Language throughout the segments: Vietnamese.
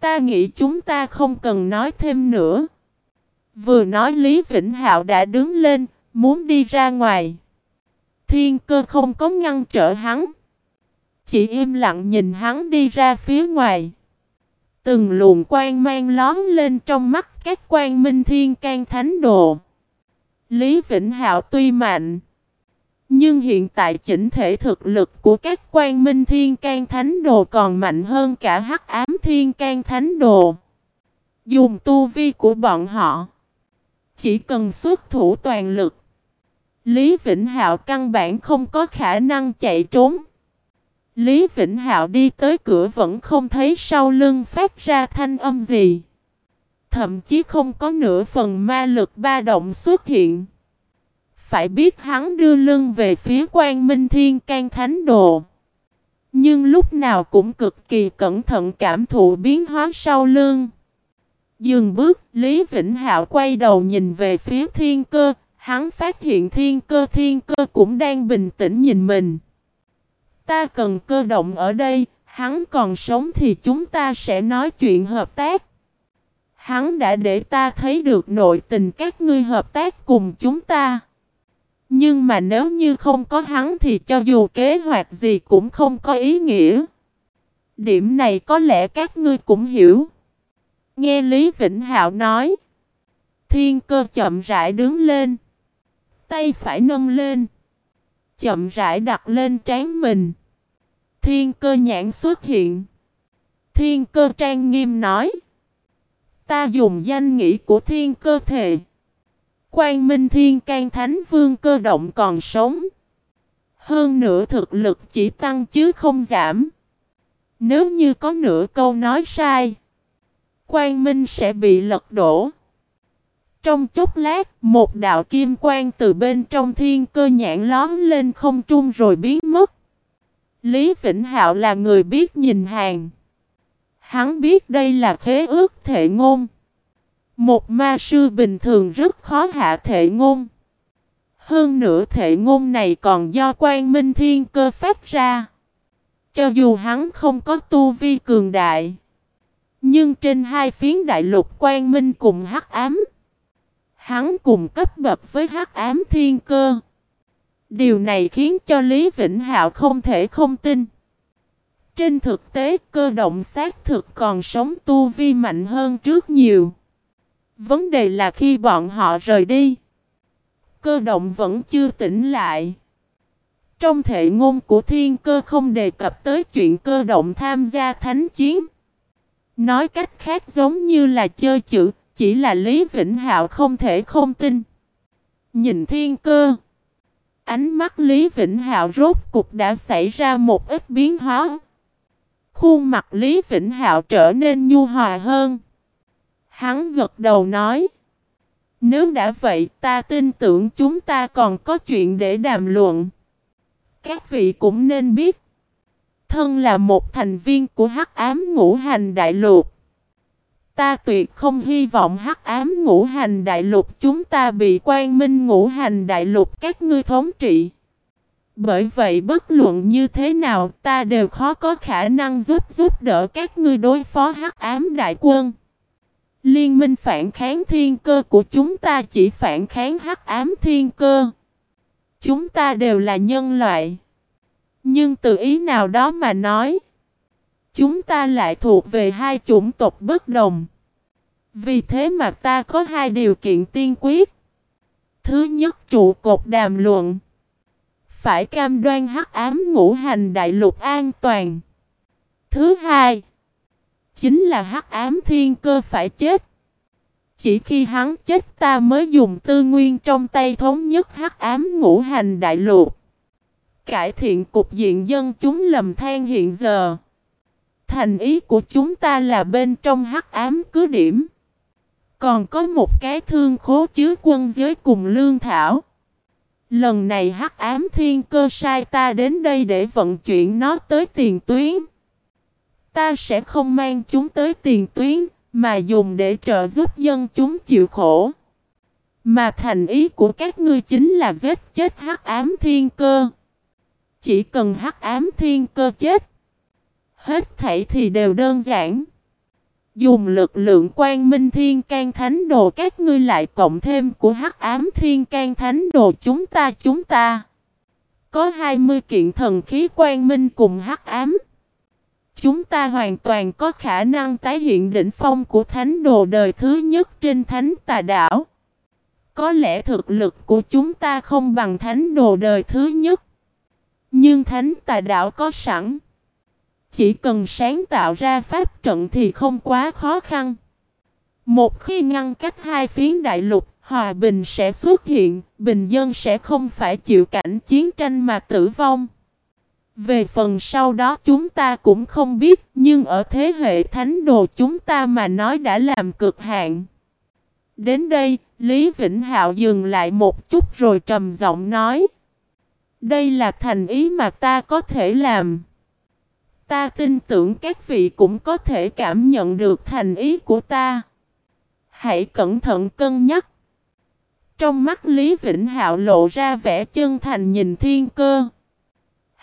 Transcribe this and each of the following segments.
Ta nghĩ chúng ta không cần nói thêm nữa. Vừa nói Lý Vĩnh Hạo đã đứng lên, muốn đi ra ngoài. Thiên cơ không có ngăn trở hắn. Chỉ im lặng nhìn hắn đi ra phía ngoài. Từng luồng quang mang lón lên trong mắt các quan minh thiên can thánh đồ. Lý Vĩnh Hạo tuy mạnh. Nhưng hiện tại chỉnh thể thực lực của các quan minh thiên can thánh đồ còn mạnh hơn cả hắc ám thiên can thánh đồ. Dùng tu vi của bọn họ. Chỉ cần xuất thủ toàn lực. Lý Vĩnh Hạo căn bản không có khả năng chạy trốn. Lý Vĩnh Hạo đi tới cửa vẫn không thấy sau lưng phát ra thanh âm gì. Thậm chí không có nửa phần ma lực ba động xuất hiện. Phải biết hắn đưa lưng về phía quan minh thiên can thánh đồ. Nhưng lúc nào cũng cực kỳ cẩn thận cảm thụ biến hóa sau lưng. Dừng bước, Lý Vĩnh Hạo quay đầu nhìn về phía thiên cơ, hắn phát hiện thiên cơ thiên cơ cũng đang bình tĩnh nhìn mình. Ta cần cơ động ở đây, hắn còn sống thì chúng ta sẽ nói chuyện hợp tác. Hắn đã để ta thấy được nội tình các ngươi hợp tác cùng chúng ta. Nhưng mà nếu như không có hắn thì cho dù kế hoạch gì cũng không có ý nghĩa. Điểm này có lẽ các ngươi cũng hiểu. Nghe Lý Vĩnh Hạo nói. Thiên cơ chậm rãi đứng lên. Tay phải nâng lên. Chậm rãi đặt lên trán mình. Thiên cơ nhãn xuất hiện. Thiên cơ trang nghiêm nói. Ta dùng danh nghĩa của thiên cơ thể. Quang Minh Thiên can Thánh Vương cơ động còn sống. Hơn nữa thực lực chỉ tăng chứ không giảm. Nếu như có nửa câu nói sai, Quang Minh sẽ bị lật đổ. Trong chốc lát, một đạo kim quang từ bên trong thiên cơ nhãn lón lên không trung rồi biến mất. Lý Vĩnh Hạo là người biết nhìn hàng. Hắn biết đây là khế ước thệ ngôn. Một ma sư bình thường rất khó hạ thể ngôn. Hơn nữa thể ngôn này còn do quan minh thiên cơ phát ra. Cho dù hắn không có tu vi cường đại. Nhưng trên hai phiến đại lục quan minh cùng hắc ám. Hắn cùng cấp bậc với hắc ám thiên cơ. Điều này khiến cho Lý Vĩnh Hạo không thể không tin. Trên thực tế, cơ động xác thực còn sống tu vi mạnh hơn trước nhiều. Vấn đề là khi bọn họ rời đi, cơ động vẫn chưa tỉnh lại. Trong thể ngôn của thiên cơ không đề cập tới chuyện cơ động tham gia thánh chiến. Nói cách khác giống như là chơi chữ, chỉ là Lý Vĩnh Hạo không thể không tin. Nhìn thiên cơ, ánh mắt Lý Vĩnh Hạo rốt cục đã xảy ra một ít biến hóa. Khuôn mặt Lý Vĩnh Hạo trở nên nhu hòa hơn. Hắn gật đầu nói. Nếu đã vậy, ta tin tưởng chúng ta còn có chuyện để đàm luận. Các vị cũng nên biết. Thân là một thành viên của hắc ám ngũ hành đại lục. Ta tuyệt không hy vọng hắc ám ngũ hành đại lục chúng ta bị quan minh ngũ hành đại lục các ngươi thống trị. Bởi vậy bất luận như thế nào, ta đều khó có khả năng giúp giúp đỡ các ngươi đối phó hắc ám đại quân. Liên minh phản kháng thiên cơ của chúng ta chỉ phản kháng hắc ám thiên cơ. Chúng ta đều là nhân loại. Nhưng từ ý nào đó mà nói, chúng ta lại thuộc về hai chủng tộc bất đồng. Vì thế mà ta có hai điều kiện tiên quyết. Thứ nhất trụ cột đàm luận. Phải cam đoan hắc ám ngũ hành đại lục an toàn. Thứ hai chính là hắc ám thiên cơ phải chết. Chỉ khi hắn chết ta mới dùng tư nguyên trong tay thống nhất hắc ám ngũ hành đại lục. Cải thiện cục diện dân chúng lầm than hiện giờ. Thành ý của chúng ta là bên trong hắc ám cứ điểm. Còn có một cái thương khố chứa quân giới cùng lương thảo. Lần này hắc ám thiên cơ sai ta đến đây để vận chuyển nó tới tiền tuyến. Ta sẽ không mang chúng tới tiền tuyến, mà dùng để trợ giúp dân chúng chịu khổ. Mà thành ý của các ngươi chính là giết chết hắc ám thiên cơ. Chỉ cần hắc ám thiên cơ chết. Hết thảy thì đều đơn giản. Dùng lực lượng quan minh thiên can thánh đồ các ngươi lại cộng thêm của hắc ám thiên can thánh đồ chúng ta chúng ta. Có 20 kiện thần khí quan minh cùng hắc ám. Chúng ta hoàn toàn có khả năng tái hiện đỉnh phong của thánh đồ đời thứ nhất trên thánh tà đảo. Có lẽ thực lực của chúng ta không bằng thánh đồ đời thứ nhất. Nhưng thánh tà đảo có sẵn. Chỉ cần sáng tạo ra pháp trận thì không quá khó khăn. Một khi ngăn cách hai phiến đại lục, hòa bình sẽ xuất hiện, bình dân sẽ không phải chịu cảnh chiến tranh mà tử vong. Về phần sau đó chúng ta cũng không biết, nhưng ở thế hệ thánh đồ chúng ta mà nói đã làm cực hạn. Đến đây, Lý Vĩnh Hạo dừng lại một chút rồi trầm giọng nói. Đây là thành ý mà ta có thể làm. Ta tin tưởng các vị cũng có thể cảm nhận được thành ý của ta. Hãy cẩn thận cân nhắc. Trong mắt Lý Vĩnh Hạo lộ ra vẻ chân thành nhìn thiên cơ.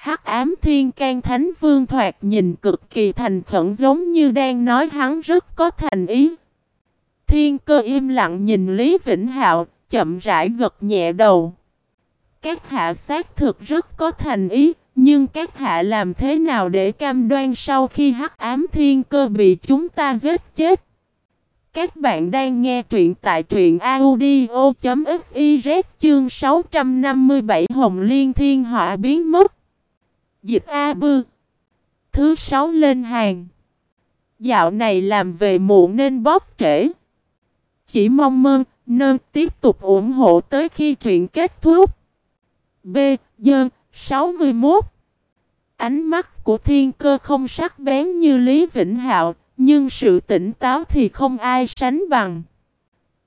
Hắc ám thiên can thánh vương thoạt nhìn cực kỳ thành khẩn giống như đang nói hắn rất có thành ý. Thiên cơ im lặng nhìn Lý Vĩnh Hạo, chậm rãi gật nhẹ đầu. Các hạ xác thực rất có thành ý, nhưng các hạ làm thế nào để cam đoan sau khi hắc ám thiên cơ bị chúng ta giết chết? Các bạn đang nghe truyện tại truyện audio.fiz chương 657 Hồng Liên Thiên Họa biến mất. Dịch A Bư. Thứ sáu lên hàng. Dạo này làm về muộn nên bóp trễ. Chỉ mong mơn, nơn tiếp tục ủng hộ tới khi truyện kết thúc. B. Dơn 61 Ánh mắt của thiên cơ không sắc bén như Lý Vĩnh Hạo Nhưng sự tỉnh táo thì không ai sánh bằng.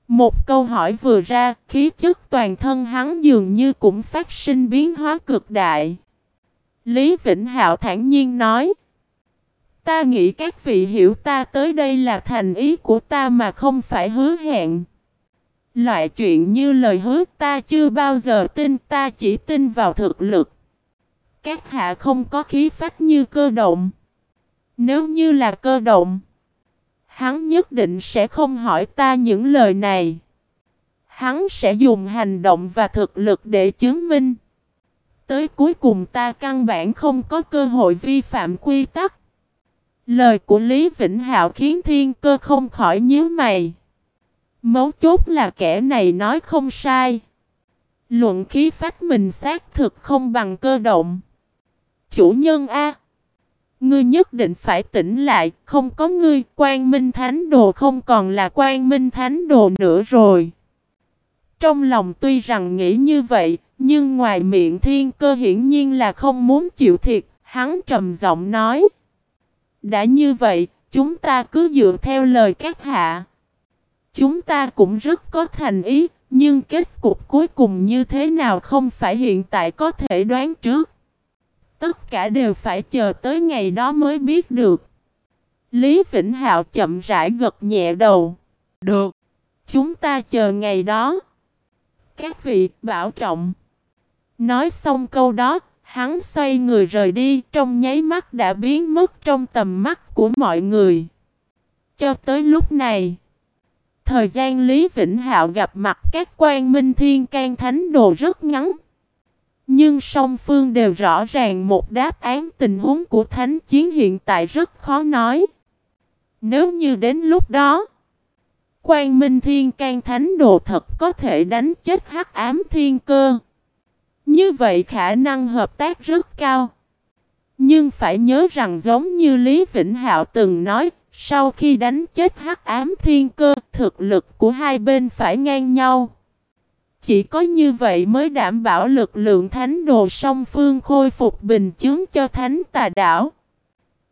Một câu hỏi vừa ra Khí chất toàn thân hắn dường như cũng phát sinh biến hóa cực đại. Lý Vĩnh Hạo thản nhiên nói Ta nghĩ các vị hiểu ta tới đây là thành ý của ta mà không phải hứa hẹn. Loại chuyện như lời hứa ta chưa bao giờ tin ta chỉ tin vào thực lực. Các hạ không có khí phách như cơ động. Nếu như là cơ động, hắn nhất định sẽ không hỏi ta những lời này. Hắn sẽ dùng hành động và thực lực để chứng minh. Tới cuối cùng ta căn bản không có cơ hội vi phạm quy tắc. Lời của Lý Vĩnh Hạo khiến thiên cơ không khỏi nhíu mày. Mấu chốt là kẻ này nói không sai. Luận khí phách mình xác thực không bằng cơ động. Chủ nhân A. Ngươi nhất định phải tỉnh lại, không có ngươi, quan minh thánh đồ không còn là quan minh thánh đồ nữa rồi. Trong lòng tuy rằng nghĩ như vậy, nhưng ngoài miệng thiên cơ hiển nhiên là không muốn chịu thiệt, hắn trầm giọng nói. Đã như vậy, chúng ta cứ dựa theo lời các hạ. Chúng ta cũng rất có thành ý, nhưng kết cục cuối cùng như thế nào không phải hiện tại có thể đoán trước. Tất cả đều phải chờ tới ngày đó mới biết được. Lý Vĩnh Hạo chậm rãi gật nhẹ đầu. Được. Chúng ta chờ ngày đó. Các vị bảo trọng. Nói xong câu đó, hắn xoay người rời đi trong nháy mắt đã biến mất trong tầm mắt của mọi người. Cho tới lúc này, thời gian Lý Vĩnh Hạo gặp mặt các quan minh thiên can thánh đồ rất ngắn. Nhưng song phương đều rõ ràng một đáp án tình huống của thánh chiến hiện tại rất khó nói. Nếu như đến lúc đó, Quan Minh Thiên can Thánh Đồ thật có thể đánh chết hắc ám thiên cơ. Như vậy khả năng hợp tác rất cao. Nhưng phải nhớ rằng giống như Lý Vĩnh Hạo từng nói, sau khi đánh chết hắc ám thiên cơ, thực lực của hai bên phải ngang nhau. Chỉ có như vậy mới đảm bảo lực lượng thánh đồ song phương khôi phục bình chứng cho thánh tà đảo.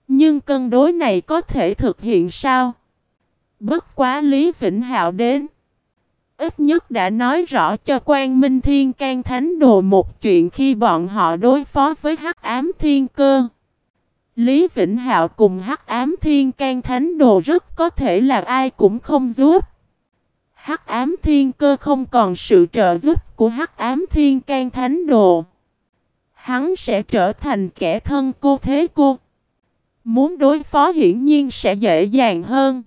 Nhưng cân đối này có thể thực hiện sao? Bất quá Lý Vĩnh Hạo đến. Ít nhất đã nói rõ cho quan Minh Thiên can Thánh Đồ một chuyện khi bọn họ đối phó với Hắc Ám Thiên Cơ. Lý Vĩnh Hạo cùng Hắc Ám Thiên can Thánh Đồ rất có thể là ai cũng không giúp. Hắc Ám Thiên Cơ không còn sự trợ giúp của Hắc Ám Thiên can Thánh Đồ. Hắn sẽ trở thành kẻ thân cô thế cô. Muốn đối phó hiển nhiên sẽ dễ dàng hơn.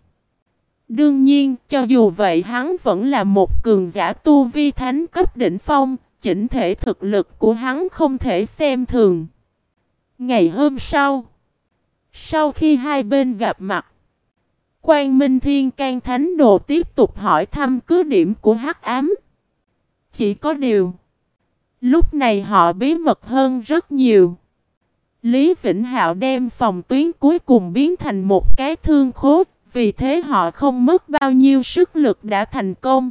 Đương nhiên, cho dù vậy hắn vẫn là một cường giả tu vi thánh cấp đỉnh phong, chỉnh thể thực lực của hắn không thể xem thường. Ngày hôm sau, sau khi hai bên gặp mặt, Quan Minh Thiên can Thánh Đồ tiếp tục hỏi thăm cứ điểm của Hắc Ám. Chỉ có điều, lúc này họ bí mật hơn rất nhiều. Lý Vĩnh Hạo đem phòng tuyến cuối cùng biến thành một cái thương khốt vì thế họ không mất bao nhiêu sức lực đã thành công.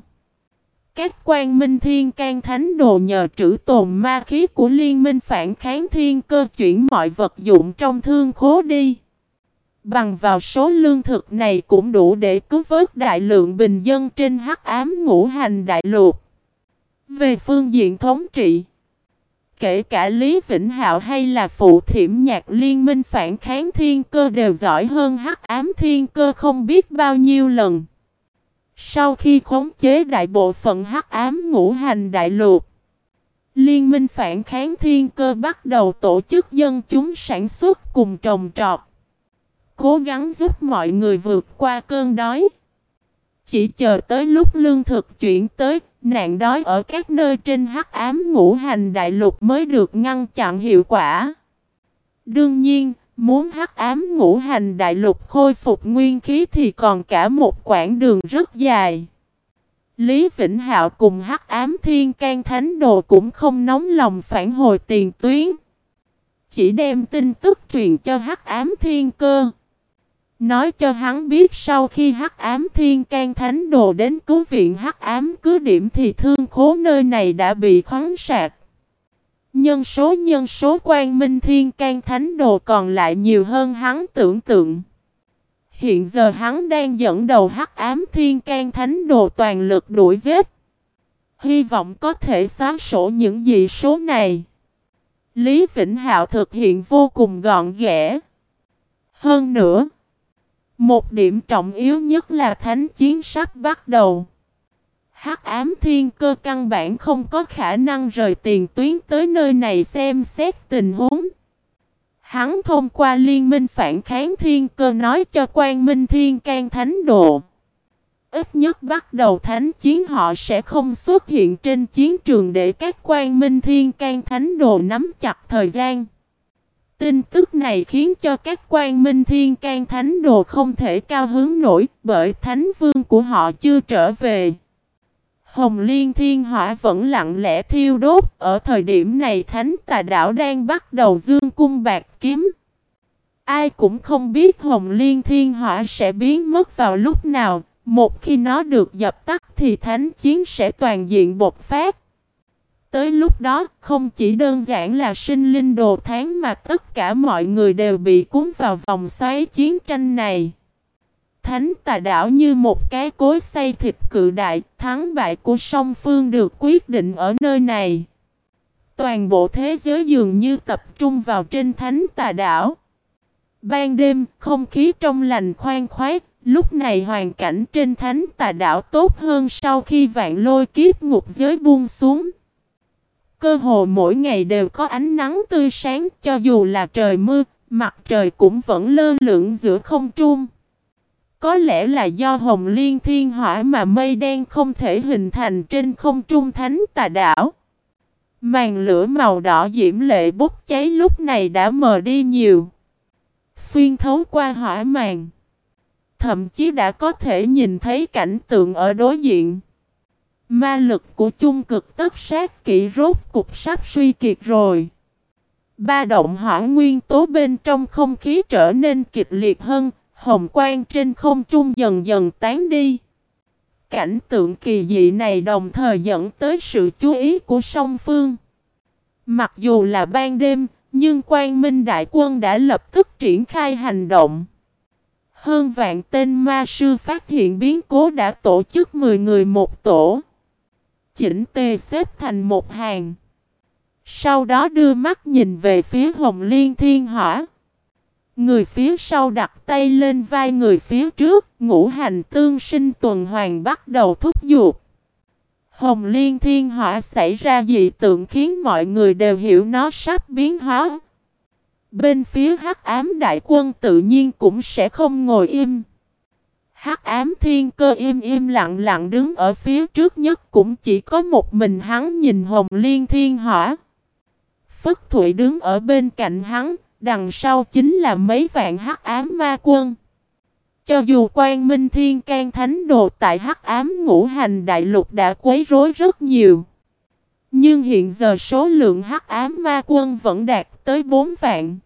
Các quan minh thiên can thánh đồ nhờ trữ tồn ma khí của liên minh phản kháng thiên cơ chuyển mọi vật dụng trong thương khố đi. Bằng vào số lương thực này cũng đủ để cứu vớt đại lượng bình dân trên hắc ám ngũ hành đại lục. Về phương diện thống trị, kể cả Lý Vĩnh Hạo hay là phụ thiểm nhạc liên minh phản kháng thiên cơ đều giỏi hơn hắc ám thiên cơ không biết bao nhiêu lần. Sau khi khống chế đại bộ phận hắc ám ngũ hành đại lục, Liên minh phản kháng thiên cơ bắt đầu tổ chức dân chúng sản xuất cùng trồng trọt. Cố gắng giúp mọi người vượt qua cơn đói. Chỉ chờ tới lúc lương thực chuyển tới, nạn đói ở các nơi trên hắc ám ngũ hành đại lục mới được ngăn chặn hiệu quả. Đương nhiên, muốn hắc ám ngũ hành đại lục khôi phục nguyên khí thì còn cả một quãng đường rất dài. Lý Vĩnh Hạo cùng hắc ám thiên can thánh đồ cũng không nóng lòng phản hồi tiền tuyến. Chỉ đem tin tức truyền cho hắc ám thiên cơ. Nói cho hắn biết sau khi hắc ám thiên can thánh đồ đến cứu viện hắc ám cứ điểm thì thương khố nơi này đã bị khoáng sạc. Nhân số nhân số quan minh thiên can thánh đồ còn lại nhiều hơn hắn tưởng tượng. Hiện giờ hắn đang dẫn đầu hắc ám thiên can thánh đồ toàn lực đuổi giết. Hy vọng có thể xóa sổ những dị số này. Lý Vĩnh Hạo thực hiện vô cùng gọn ghẽ. Hơn nữa, một điểm trọng yếu nhất là thánh chiến sắp bắt đầu. Hắc ám thiên cơ căn bản không có khả năng rời tiền tuyến tới nơi này xem xét tình huống. Hắn thông qua liên minh phản kháng thiên cơ nói cho quan minh thiên can thánh độ. Ít nhất bắt đầu thánh chiến họ sẽ không xuất hiện trên chiến trường để các quan minh thiên can thánh đồ nắm chặt thời gian. Tin tức này khiến cho các quan minh thiên can thánh đồ không thể cao hứng nổi bởi thánh vương của họ chưa trở về. Hồng Liên Thiên Hỏa vẫn lặng lẽ thiêu đốt, ở thời điểm này Thánh Tà Đảo đang bắt đầu dương cung bạc kiếm. Ai cũng không biết Hồng Liên Thiên Hỏa sẽ biến mất vào lúc nào, một khi nó được dập tắt thì thánh chiến sẽ toàn diện bộc phát. Tới lúc đó, không chỉ đơn giản là sinh linh đồ tháng mà tất cả mọi người đều bị cuốn vào vòng xoáy chiến tranh này. Thánh tà đảo như một cái cối xây thịt cự đại, thắng bại của song phương được quyết định ở nơi này. Toàn bộ thế giới dường như tập trung vào trên thánh tà đảo. Ban đêm, không khí trong lành khoan khoái, lúc này hoàn cảnh trên thánh tà đảo tốt hơn sau khi vạn lôi kiếp ngục giới buông xuống. Cơ hồ mỗi ngày đều có ánh nắng tươi sáng cho dù là trời mưa, mặt trời cũng vẫn lơ lửng giữa không trung. Có lẽ là do hồng liên thiên hỏa mà mây đen không thể hình thành trên không trung thánh tà đảo. Màn lửa màu đỏ diễm lệ bốc cháy lúc này đã mờ đi nhiều. Xuyên thấu qua hỏa màn. Thậm chí đã có thể nhìn thấy cảnh tượng ở đối diện. Ma lực của chung cực tất sát kỹ rốt cục sắp suy kiệt rồi. Ba động hỏa nguyên tố bên trong không khí trở nên kịch liệt hơn, hồng quang trên không trung dần dần tán đi. Cảnh tượng kỳ dị này đồng thời dẫn tới sự chú ý của song phương. Mặc dù là ban đêm, nhưng quan minh đại quân đã lập tức triển khai hành động. Hơn vạn tên ma sư phát hiện biến cố đã tổ chức 10 người một tổ. Chỉnh tề xếp thành một hàng. Sau đó đưa mắt nhìn về phía Hồng Liên Thiên Hỏa. Người phía sau đặt tay lên vai người phía trước, ngũ hành tương sinh tuần hoàn bắt đầu thúc giục. Hồng Liên Thiên Hỏa xảy ra dị tượng khiến mọi người đều hiểu nó sắp biến hóa. Bên phía hắc ám đại quân tự nhiên cũng sẽ không ngồi im. Hắc ám thiên cơ im im lặng lặng đứng ở phía trước nhất cũng chỉ có một mình hắn nhìn hồng liên thiên hỏa. Phất Thụy đứng ở bên cạnh hắn, đằng sau chính là mấy vạn hắc ám ma quân. Cho dù quan minh thiên can thánh đồ tại hắc ám ngũ hành đại lục đã quấy rối rất nhiều. Nhưng hiện giờ số lượng hắc ám ma quân vẫn đạt tới 4 vạn.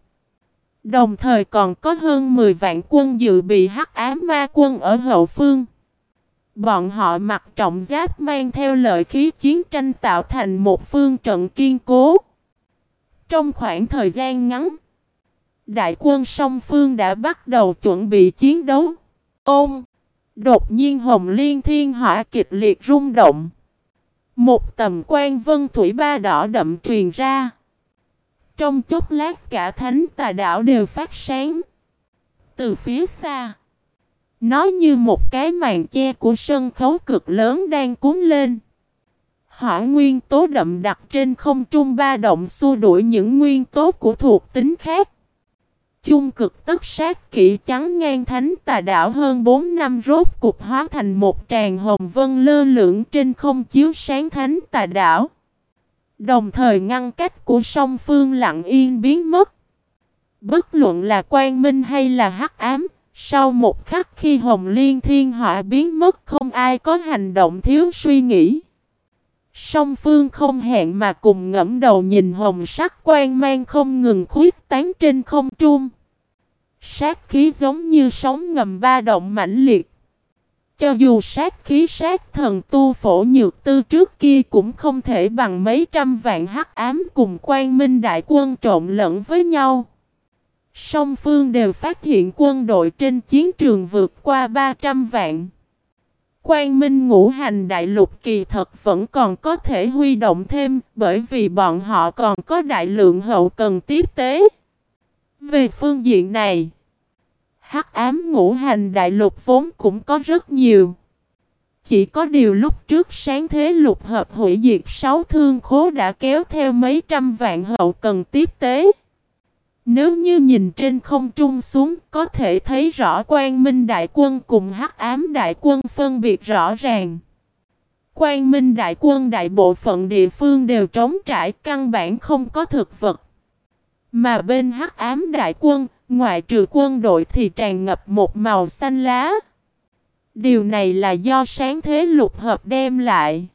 Đồng thời còn có hơn 10 vạn quân dự bị hắc ám ma quân ở hậu phương. Bọn họ mặc trọng giáp mang theo lợi khí chiến tranh tạo thành một phương trận kiên cố. Trong khoảng thời gian ngắn, đại quân song phương đã bắt đầu chuẩn bị chiến đấu. Ôm! Đột nhiên hồng liên thiên hỏa kịch liệt rung động. Một tầm quan vân thủy ba đỏ đậm truyền ra. Trong chốc lát cả thánh tà đảo đều phát sáng. Từ phía xa, nó như một cái màn che của sân khấu cực lớn đang cuốn lên. Hỏa nguyên tố đậm đặc trên không trung ba động xua đuổi những nguyên tố của thuộc tính khác. Chung cực tất sát kỹ trắng ngang thánh tà đảo hơn 4 năm rốt cục hóa thành một tràng hồng vân lơ lửng trên không chiếu sáng thánh tà đảo. Đồng thời ngăn cách của song phương lặng yên biến mất. Bất luận là quang minh hay là hắc ám, sau một khắc khi hồng liên thiên họa biến mất không ai có hành động thiếu suy nghĩ. Song phương không hẹn mà cùng ngẫm đầu nhìn hồng sắc quang mang không ngừng khuyết tán trên không trung. Sát khí giống như sóng ngầm ba động mãnh liệt. Cho dù sát khí sát thần tu phổ nhược tư trước kia cũng không thể bằng mấy trăm vạn hắc ám cùng quan minh đại quân trộn lẫn với nhau. Song phương đều phát hiện quân đội trên chiến trường vượt qua 300 vạn. Quan minh ngũ hành đại lục kỳ thật vẫn còn có thể huy động thêm bởi vì bọn họ còn có đại lượng hậu cần tiếp tế. Về phương diện này, hắc ám ngũ hành đại lục vốn cũng có rất nhiều. Chỉ có điều lúc trước sáng thế lục hợp hủy diệt sáu thương khố đã kéo theo mấy trăm vạn hậu cần tiếp tế. Nếu như nhìn trên không trung xuống có thể thấy rõ quan minh đại quân cùng hắc ám đại quân phân biệt rõ ràng. Quan minh đại quân đại bộ phận địa phương đều trống trải căn bản không có thực vật. Mà bên hắc ám đại quân, ngoại trừ quân đội thì tràn ngập một màu xanh lá. Điều này là do sáng thế lục hợp đem lại.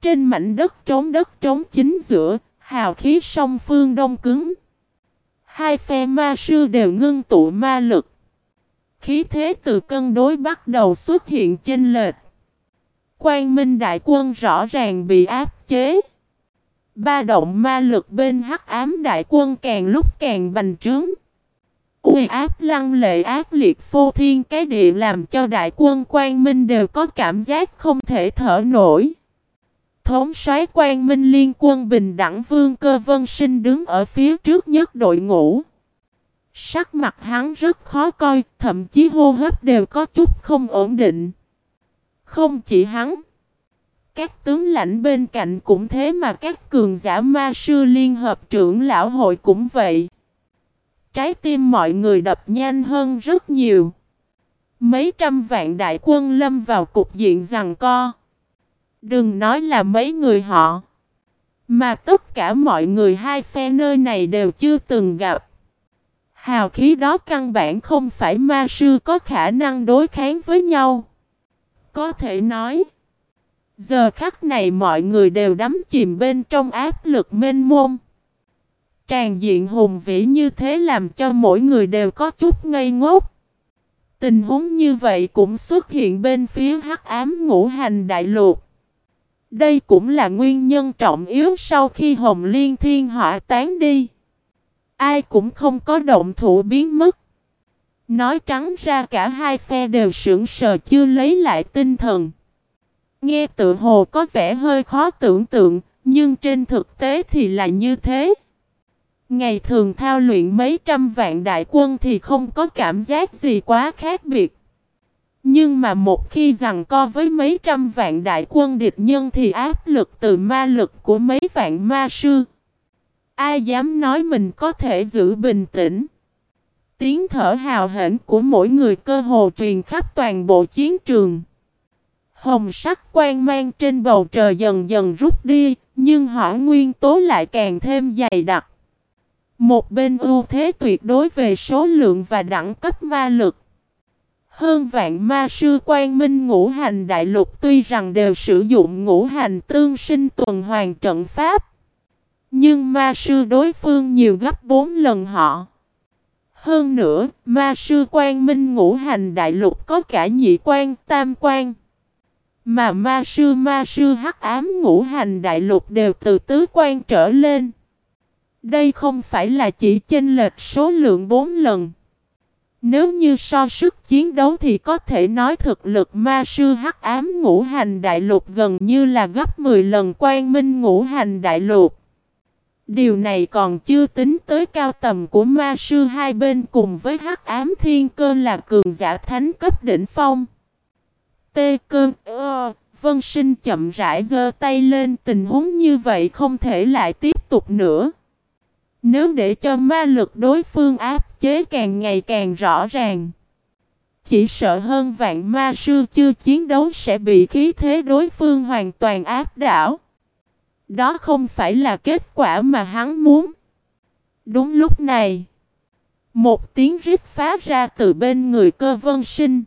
Trên mảnh đất trống đất trống chính giữa, hào khí sông phương đông cứng. Hai phe ma sư đều ngưng tụ ma lực. Khí thế từ cân đối bắt đầu xuất hiện chênh lệch. Quang Minh đại quân rõ ràng bị áp chế. Ba động ma lực bên hắc ám đại quân càng lúc càng bành trướng. Uy áp lăng lệ ác liệt phô thiên cái địa làm cho đại quân Quang Minh đều có cảm giác không thể thở nổi. Thống soái Quang Minh liên quân bình đẳng vương cơ vân sinh đứng ở phía trước nhất đội ngũ. Sắc mặt hắn rất khó coi, thậm chí hô hấp đều có chút không ổn định. Không chỉ hắn. Các tướng lãnh bên cạnh cũng thế mà các cường giả ma sư liên hợp trưởng lão hội cũng vậy. Trái tim mọi người đập nhanh hơn rất nhiều. Mấy trăm vạn đại quân lâm vào cục diện rằng co. Đừng nói là mấy người họ. Mà tất cả mọi người hai phe nơi này đều chưa từng gặp. Hào khí đó căn bản không phải ma sư có khả năng đối kháng với nhau. Có thể nói. Giờ khắc này mọi người đều đắm chìm bên trong áp lực mênh mông. Tràn diện hùng vĩ như thế làm cho mỗi người đều có chút ngây ngốc. Tình huống như vậy cũng xuất hiện bên phía hắc ám ngũ hành đại lục. Đây cũng là nguyên nhân trọng yếu sau khi Hồng Liên Thiên Hỏa tán đi. Ai cũng không có động thủ biến mất. Nói trắng ra cả hai phe đều sững sờ chưa lấy lại tinh thần. Nghe tự hồ có vẻ hơi khó tưởng tượng, nhưng trên thực tế thì là như thế. Ngày thường thao luyện mấy trăm vạn đại quân thì không có cảm giác gì quá khác biệt. Nhưng mà một khi rằng co với mấy trăm vạn đại quân địch nhân thì áp lực từ ma lực của mấy vạn ma sư. Ai dám nói mình có thể giữ bình tĩnh. Tiếng thở hào hển của mỗi người cơ hồ truyền khắp toàn bộ chiến trường. Hồng sắc quang mang trên bầu trời dần dần rút đi, nhưng hỏa nguyên tố lại càng thêm dày đặc. Một bên ưu thế tuyệt đối về số lượng và đẳng cấp ma lực. Hơn vạn ma sư quan minh ngũ hành đại lục tuy rằng đều sử dụng ngũ hành tương sinh tuần hoàn trận pháp. Nhưng ma sư đối phương nhiều gấp 4 lần họ. Hơn nữa, ma sư quan minh ngũ hành đại lục có cả nhị quan, tam quan. Mà ma sư ma sư hắc ám ngũ hành đại lục đều từ tứ quan trở lên. Đây không phải là chỉ chênh lệch số lượng 4 lần. Nếu như so sức chiến đấu thì có thể nói thực lực ma sư hắc ám ngũ hành đại lục gần như là gấp 10 lần quan minh ngũ hành đại lục. Điều này còn chưa tính tới cao tầm của ma sư hai bên cùng với hắc ám thiên cơ là cường giả thánh cấp đỉnh phong. Tê cơn ơ, vân sinh chậm rãi giơ tay lên tình huống như vậy không thể lại tiếp tục nữa. Nếu để cho ma lực đối phương áp chế càng ngày càng rõ ràng. Chỉ sợ hơn vạn ma sư chưa chiến đấu sẽ bị khí thế đối phương hoàn toàn áp đảo. Đó không phải là kết quả mà hắn muốn. Đúng lúc này, một tiếng rít phá ra từ bên người cơ vân sinh.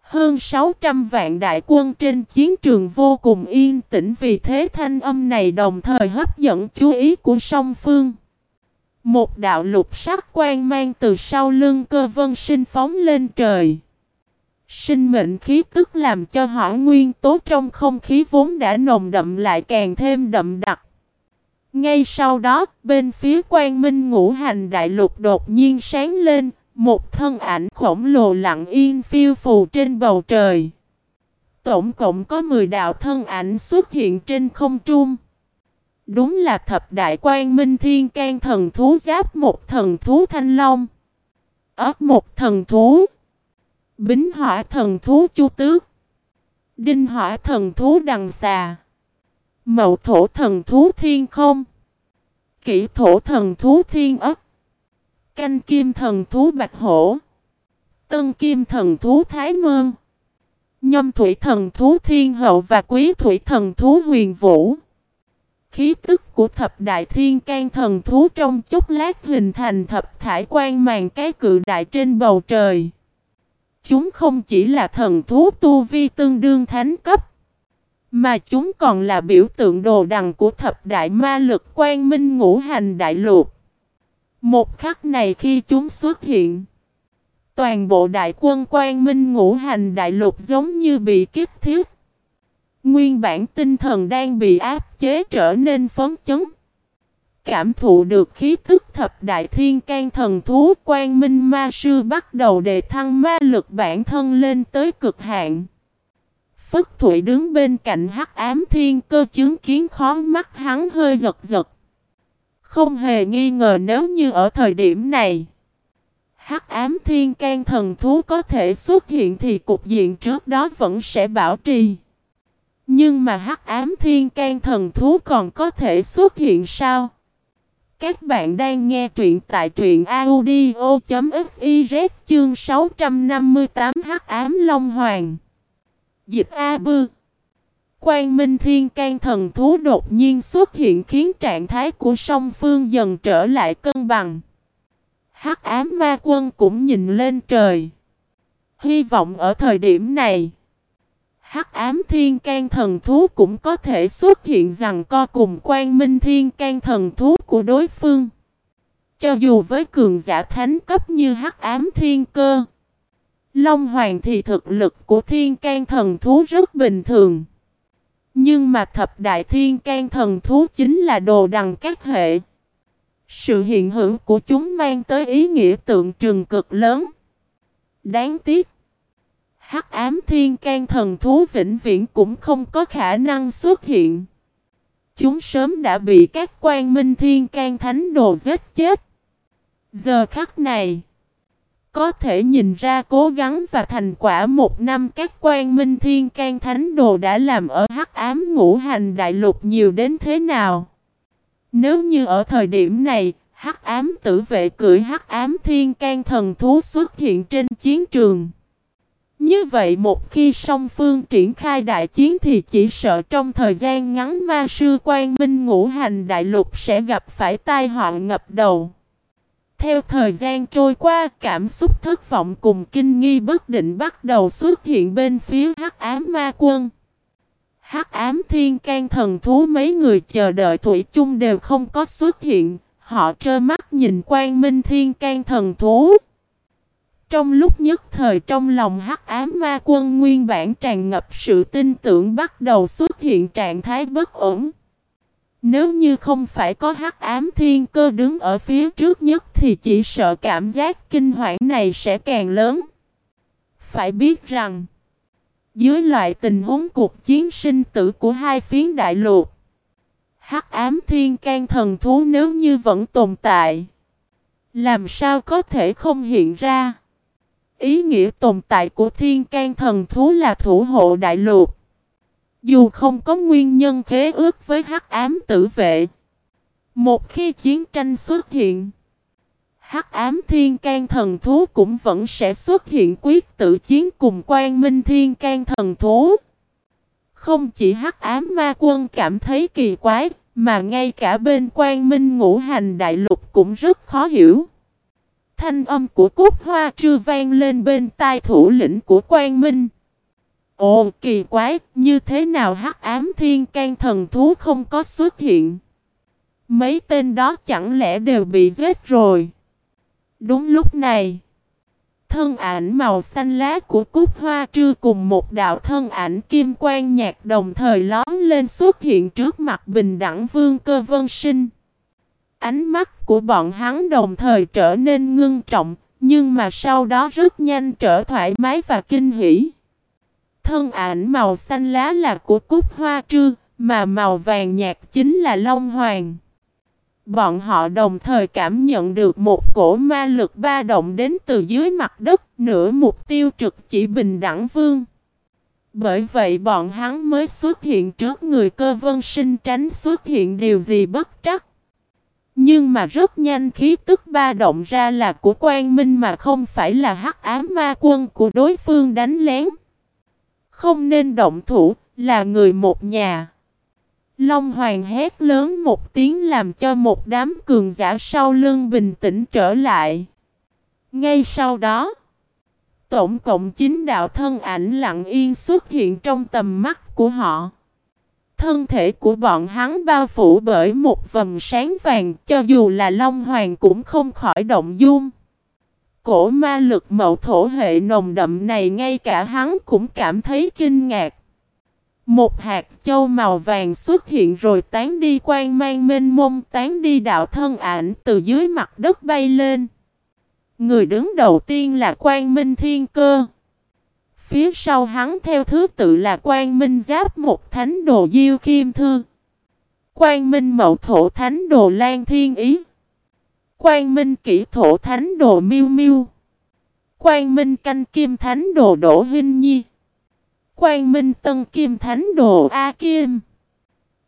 Hơn 600 vạn đại quân trên chiến trường vô cùng yên tĩnh vì thế thanh âm này đồng thời hấp dẫn chú ý của song phương. Một đạo lục sắc quang mang từ sau lưng cơ vân sinh phóng lên trời. Sinh mệnh khí tức làm cho hỏa nguyên tố trong không khí vốn đã nồng đậm lại càng thêm đậm đặc. Ngay sau đó, bên phía Quan minh ngũ hành đại lục đột nhiên sáng lên, một thân ảnh khổng lồ lặng yên phiêu phù trên bầu trời. Tổng cộng có 10 đạo thân ảnh xuất hiện trên không trung. Đúng là thập đại quan minh thiên can thần thú giáp một thần thú thanh long. ất một thần thú. Bính hỏa thần thú chu tước. Đinh hỏa thần thú đằng xà. Mậu thổ thần thú thiên không. Kỷ thổ thần thú thiên ất. Canh kim thần thú bạch hổ. Tân kim thần thú thái mương Nhâm thủy thần thú thiên hậu và quý thủy thần thú huyền vũ. Khí tức của thập đại thiên can thần thú trong chốc lát hình thành thập thải quan màn cái cự đại trên bầu trời. Chúng không chỉ là thần thú tu vi tương đương thánh cấp, mà chúng còn là biểu tượng đồ đằng của thập đại ma lực quan minh ngũ hành đại lục. Một khắc này khi chúng xuất hiện, toàn bộ đại quân quan minh ngũ hành đại lục giống như bị kích thiết. Nguyên bản tinh thần đang bị áp chế trở nên phấn chấn. Cảm thụ được khí tức thập đại thiên can thần thú quan minh ma sư bắt đầu đề thăng ma lực bản thân lên tới cực hạn. Phất Thụy đứng bên cạnh hắc ám thiên cơ chứng kiến khó mắt hắn hơi giật giật. Không hề nghi ngờ nếu như ở thời điểm này, hắc ám thiên can thần thú có thể xuất hiện thì cục diện trước đó vẫn sẽ bảo trì. Nhưng mà hắc ám thiên can thần thú còn có thể xuất hiện sao? Các bạn đang nghe truyện tại truyện audio.fiz chương 658 hắc ám Long Hoàng. Dịch A Bư Quang Minh Thiên can thần thú đột nhiên xuất hiện khiến trạng thái của song phương dần trở lại cân bằng. Hắc ám ma quân cũng nhìn lên trời. Hy vọng ở thời điểm này Hắc ám thiên can thần thú cũng có thể xuất hiện rằng co cùng quan minh thiên can thần thú của đối phương. Cho dù với cường giả thánh cấp như hắc ám thiên cơ. Long hoàng thì thực lực của thiên can thần thú rất bình thường. Nhưng mà thập đại thiên can thần thú chính là đồ đằng các hệ. Sự hiện hữu của chúng mang tới ý nghĩa tượng trừng cực lớn. Đáng tiếc hắc ám thiên can thần thú vĩnh viễn cũng không có khả năng xuất hiện. Chúng sớm đã bị các quan minh thiên can thánh đồ giết chết. Giờ khắc này, có thể nhìn ra cố gắng và thành quả một năm các quan minh thiên can thánh đồ đã làm ở hắc ám ngũ hành đại lục nhiều đến thế nào. Nếu như ở thời điểm này, Hắc ám tử vệ cưỡi hắc ám thiên can thần thú xuất hiện trên chiến trường. Như vậy một khi song phương triển khai đại chiến thì chỉ sợ trong thời gian ngắn ma sư quan minh ngũ hành đại lục sẽ gặp phải tai họa ngập đầu. Theo thời gian trôi qua, cảm xúc thất vọng cùng kinh nghi bất định bắt đầu xuất hiện bên phía hắc ám ma quân. Hắc ám thiên can thần thú mấy người chờ đợi thủy chung đều không có xuất hiện, họ trơ mắt nhìn quan minh thiên can thần thú. Trong lúc nhất thời trong lòng hắc ám ma quân nguyên bản tràn ngập sự tin tưởng bắt đầu xuất hiện trạng thái bất ổn. Nếu như không phải có hắc ám thiên cơ đứng ở phía trước nhất thì chỉ sợ cảm giác kinh hoảng này sẽ càng lớn. Phải biết rằng, dưới loại tình huống cuộc chiến sinh tử của hai phiến đại lục, hắc ám thiên can thần thú nếu như vẫn tồn tại, làm sao có thể không hiện ra? Ý nghĩa tồn tại của thiên can thần thú là thủ hộ đại lục. Dù không có nguyên nhân khế ước với hắc ám tử vệ. Một khi chiến tranh xuất hiện, hắc ám thiên can thần thú cũng vẫn sẽ xuất hiện quyết tự chiến cùng quan minh thiên can thần thú. Không chỉ hắc ám ma quân cảm thấy kỳ quái, mà ngay cả bên quan minh ngũ hành đại lục cũng rất khó hiểu. Thanh âm của cúc hoa trư vang lên bên tai thủ lĩnh của quan minh. Ồ kỳ quái, như thế nào hắc ám thiên can thần thú không có xuất hiện? Mấy tên đó chẳng lẽ đều bị giết rồi? Đúng lúc này, thân ảnh màu xanh lá của cúc hoa trư cùng một đạo thân ảnh kim quang nhạt đồng thời lón lên xuất hiện trước mặt bình đẳng vương cơ vân sinh. Ánh mắt của bọn hắn đồng thời trở nên ngưng trọng, nhưng mà sau đó rất nhanh trở thoải mái và kinh hỉ. Thân ảnh màu xanh lá là của cúc hoa trư, mà màu vàng nhạt chính là Long Hoàng. Bọn họ đồng thời cảm nhận được một cổ ma lực ba động đến từ dưới mặt đất, nửa mục tiêu trực chỉ bình đẳng vương. Bởi vậy bọn hắn mới xuất hiện trước người cơ vân sinh tránh xuất hiện điều gì bất trắc. Nhưng mà rất nhanh khí tức ba động ra là của quan minh mà không phải là hắc ám ma quân của đối phương đánh lén. Không nên động thủ, là người một nhà. Long Hoàng hét lớn một tiếng làm cho một đám cường giả sau lưng bình tĩnh trở lại. Ngay sau đó, tổng cộng chín đạo thân ảnh lặng yên xuất hiện trong tầm mắt của họ. Thân thể của bọn hắn bao phủ bởi một vầng sáng vàng, cho dù là Long Hoàng cũng không khỏi động dung. Cổ ma lực mậu thổ hệ nồng đậm này ngay cả hắn cũng cảm thấy kinh ngạc. Một hạt châu màu vàng xuất hiện rồi tán đi quang mang mênh mông, tán đi đạo thân ảnh từ dưới mặt đất bay lên. Người đứng đầu tiên là quang minh thiên cơ. Phía sau hắn theo thứ tự là quang minh giáp một thánh đồ diêu khiêm thư. Quang minh mậu thổ thánh đồ lan thiên ý. Quang Minh kỹ thổ thánh đồ miêu miêu. Quang Minh canh kim thánh đồ đổ hinh nhi. Quang Minh tân kim thánh đồ A Kim.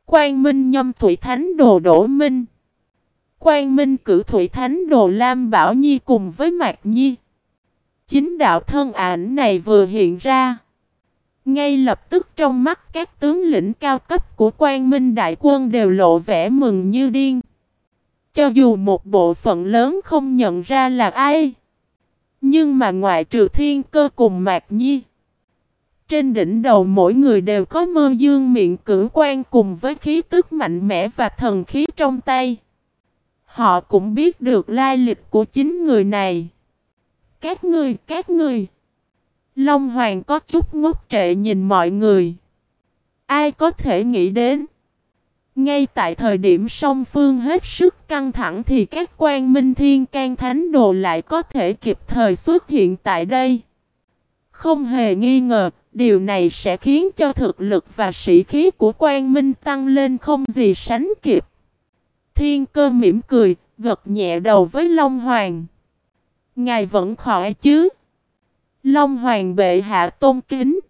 Quang Minh nhâm thủy thánh đồ đổ minh. Quang Minh cử thủy thánh đồ Lam Bảo Nhi cùng với Mạc Nhi. Chính đạo thân ảnh này vừa hiện ra. Ngay lập tức trong mắt các tướng lĩnh cao cấp của Quang Minh Đại Quân đều lộ vẻ mừng như điên. Cho dù một bộ phận lớn không nhận ra là ai. Nhưng mà ngoại trừ thiên cơ cùng mạc nhi. Trên đỉnh đầu mỗi người đều có mơ dương miệng cử quan cùng với khí tức mạnh mẽ và thần khí trong tay. Họ cũng biết được lai lịch của chính người này. Các người, các người. Long Hoàng có chút ngốc trệ nhìn mọi người. Ai có thể nghĩ đến. Ngay tại thời điểm song phương hết sức căng thẳng thì các quan minh thiên can thánh đồ lại có thể kịp thời xuất hiện tại đây. Không hề nghi ngờ, điều này sẽ khiến cho thực lực và sĩ khí của quan minh tăng lên không gì sánh kịp. Thiên cơ mỉm cười, gật nhẹ đầu với Long Hoàng. Ngài vẫn khỏe chứ? Long Hoàng bệ hạ tôn kính.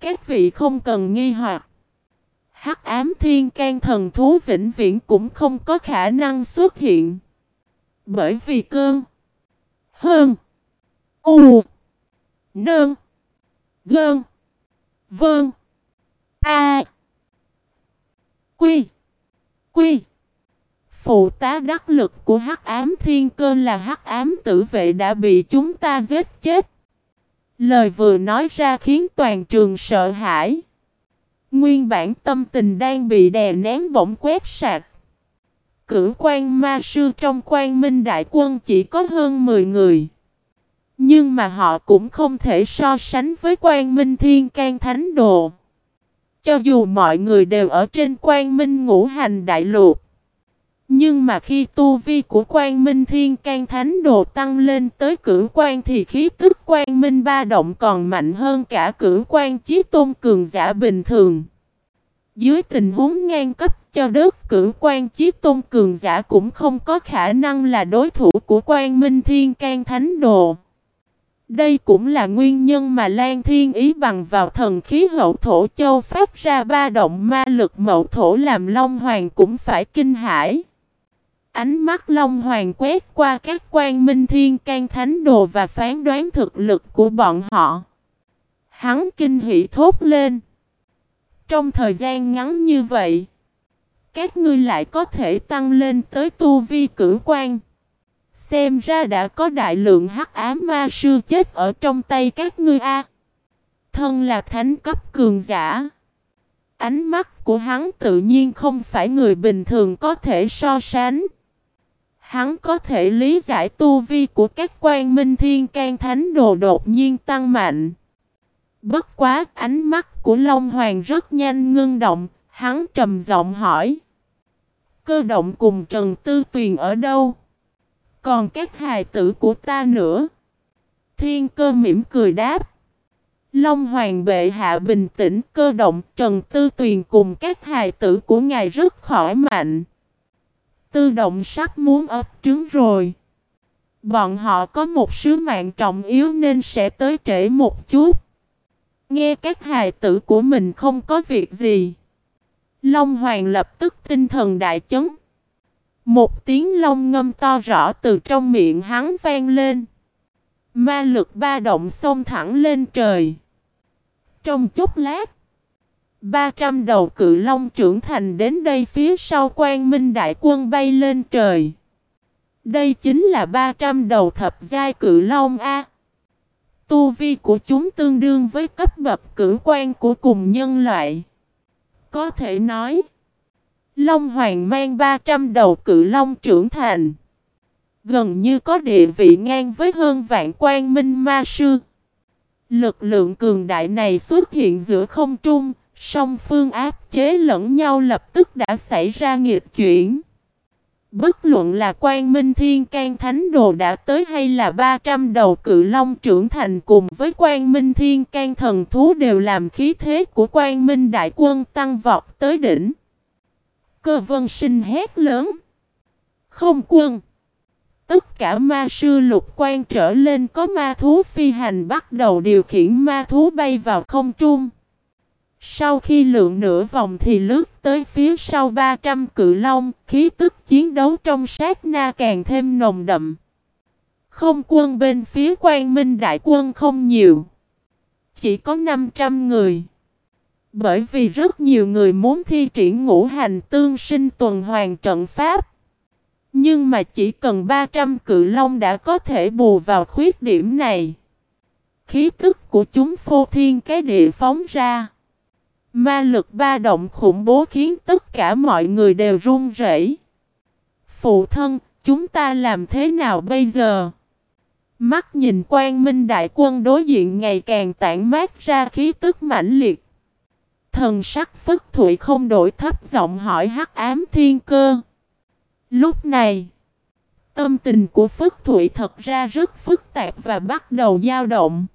Các vị không cần nghi hoặc. Hắc ám thiên can thần thú vĩnh viễn cũng không có khả năng xuất hiện. Bởi vì cơn Hơn. U. Nơn. Gơn. Vơn. A. Quy. Quy. Phụ tá đắc lực của hắc ám thiên cơ là hắc ám tử vệ đã bị chúng ta giết chết. Lời vừa nói ra khiến toàn trường sợ hãi. Nguyên bản tâm tình đang bị đè nén bỗng quét sạc. Cử quan ma sư trong quan minh đại quân chỉ có hơn 10 người. Nhưng mà họ cũng không thể so sánh với quan minh thiên can thánh đồ. Cho dù mọi người đều ở trên quan minh ngũ hành đại lục. Nhưng mà khi tu vi của quan minh thiên can thánh đồ tăng lên tới cử quan thì khí tức quan minh ba động còn mạnh hơn cả cử quan chí tôn cường giả bình thường. Dưới tình huống ngang cấp cho đất cử quan chí tôn cường giả cũng không có khả năng là đối thủ của quan minh thiên can thánh đồ. Đây cũng là nguyên nhân mà Lan Thiên Ý bằng vào thần khí hậu thổ châu phát ra ba động ma lực mậu thổ làm Long Hoàng cũng phải kinh hãi. Ánh mắt Long Hoàng quét qua các quan minh thiên can thánh đồ và phán đoán thực lực của bọn họ. Hắn kinh hỉ thốt lên. Trong thời gian ngắn như vậy, các ngươi lại có thể tăng lên tới tu vi cử quan. Xem ra đã có đại lượng hắc ám ma sư chết ở trong tay các ngươi a. Thân là thánh cấp cường giả. Ánh mắt của hắn tự nhiên không phải người bình thường có thể so sánh. Hắn có thể lý giải tu vi của các quan minh thiên can thánh đồ đột nhiên tăng mạnh. Bất quá ánh mắt của Long Hoàng rất nhanh ngưng động, hắn trầm giọng hỏi. Cơ động cùng Trần Tư Tuyền ở đâu? Còn các hài tử của ta nữa? Thiên cơ mỉm cười đáp. Long Hoàng bệ hạ bình tĩnh cơ động Trần Tư Tuyền cùng các hài tử của ngài rất khỏi mạnh. Tư động sắp muốn ấp trứng rồi. Bọn họ có một sứ mạng trọng yếu nên sẽ tới trễ một chút. Nghe các hài tử của mình không có việc gì. Long Hoàng lập tức tinh thần đại chấn. Một tiếng long ngâm to rõ từ trong miệng hắn vang lên. Ma lực ba động xông thẳng lên trời. Trong chốc lát, 300 đầu cự long trưởng thành đến đây phía sau quan minh đại quân bay lên trời. Đây chính là 300 đầu thập giai cự long A. Tu vi của chúng tương đương với cấp bậc cử quan của cùng nhân loại. Có thể nói, Long Hoàng mang 300 đầu cự long trưởng thành. Gần như có địa vị ngang với hơn vạn quan minh ma sư. Lực lượng cường đại này xuất hiện giữa không trung, song phương áp chế lẫn nhau lập tức đã xảy ra nghiệt chuyển. Bất luận là quan minh thiên, can thánh đồ đã tới hay là 300 đầu cự long trưởng thành cùng với quan minh thiên, can thần thú đều làm khí thế của quan minh đại quân tăng vọt tới đỉnh. Cơ vân sinh hét lớn. Không quân. Tất cả ma sư lục quan trở lên có ma thú phi hành bắt đầu điều khiển ma thú bay vào không trung. Sau khi lượng nửa vòng thì lướt tới phía sau 300 cự long, khí tức chiến đấu trong sát na càng thêm nồng đậm. Không quân bên phía quan minh đại quân không nhiều. Chỉ có 500 người. Bởi vì rất nhiều người muốn thi triển ngũ hành tương sinh tuần hoàn trận pháp. Nhưng mà chỉ cần 300 cự long đã có thể bù vào khuyết điểm này. Khí tức của chúng phô thiên cái địa phóng ra. Ma lực ba động khủng bố khiến tất cả mọi người đều run rẩy. Phụ thân, chúng ta làm thế nào bây giờ? Mắt nhìn quan minh đại quân đối diện ngày càng tản mát ra khí tức mãnh liệt. Thần sắc phất thụy không đổi thấp giọng hỏi hắc ám thiên cơ. Lúc này, tâm tình của phất thụy thật ra rất phức tạp và bắt đầu dao động.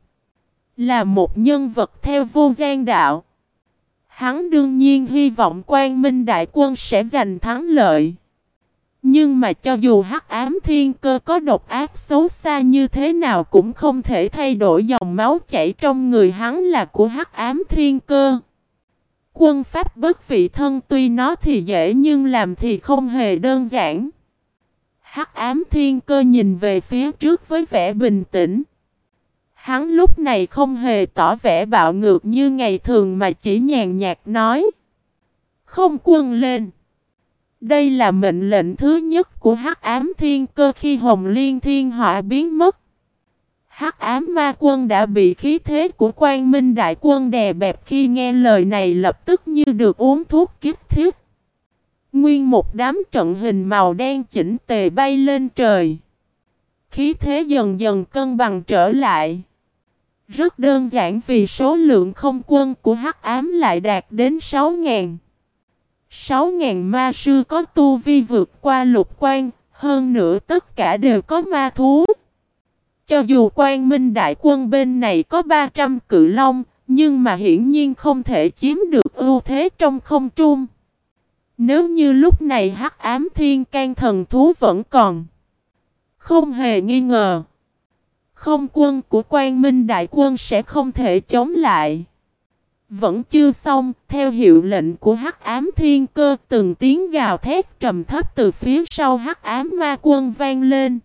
Là một nhân vật theo vô gian đạo. Hắn đương nhiên hy vọng quan minh đại quân sẽ giành thắng lợi. Nhưng mà cho dù hắc ám thiên cơ có độc ác xấu xa như thế nào cũng không thể thay đổi dòng máu chảy trong người hắn là của hắc ám thiên cơ. Quân pháp bất vị thân tuy nó thì dễ nhưng làm thì không hề đơn giản. Hắc ám thiên cơ nhìn về phía trước với vẻ bình tĩnh. Hắn lúc này không hề tỏ vẻ bạo ngược như ngày thường mà chỉ nhàn nhạt nói. Không quân lên. Đây là mệnh lệnh thứ nhất của Hắc ám thiên cơ khi Hồng Liên Thiên Họa biến mất. Hắc ám ma quân đã bị khí thế của quan minh đại quân đè bẹp khi nghe lời này lập tức như được uống thuốc kích thiết. Nguyên một đám trận hình màu đen chỉnh tề bay lên trời. Khí thế dần dần cân bằng trở lại. Rất đơn giản vì số lượng không quân của Hắc ám lại đạt đến 6.000. 6.000 ma sư có tu vi vượt qua lục quan, hơn nữa tất cả đều có ma thú. Cho dù quan minh đại quân bên này có 300 cự long, nhưng mà hiển nhiên không thể chiếm được ưu thế trong không trung. Nếu như lúc này hắc ám thiên can thần thú vẫn còn. Không hề nghi ngờ. Không quân của quan minh đại quân sẽ không thể chống lại. Vẫn chưa xong, theo hiệu lệnh của hắc ám thiên cơ từng tiếng gào thét trầm thấp từ phía sau hắc ám ma quân vang lên.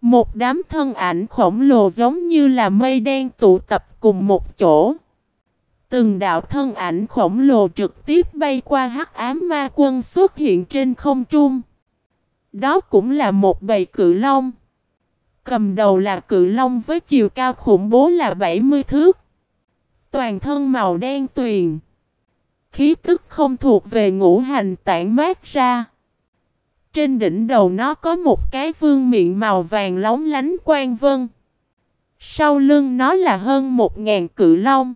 Một đám thân ảnh khổng lồ giống như là mây đen tụ tập cùng một chỗ. Từng đạo thân ảnh khổng lồ trực tiếp bay qua hắc ám ma quân xuất hiện trên không trung. Đó cũng là một bầy cự long. Cầm đầu là cự long với chiều cao khủng bố là 70 thước. Toàn thân màu đen tuyền. Khí tức không thuộc về ngũ hành tản mát ra. Trên đỉnh đầu nó có một cái vương miệng màu vàng lóng lánh quang vân. Sau lưng nó là hơn một ngàn cự long.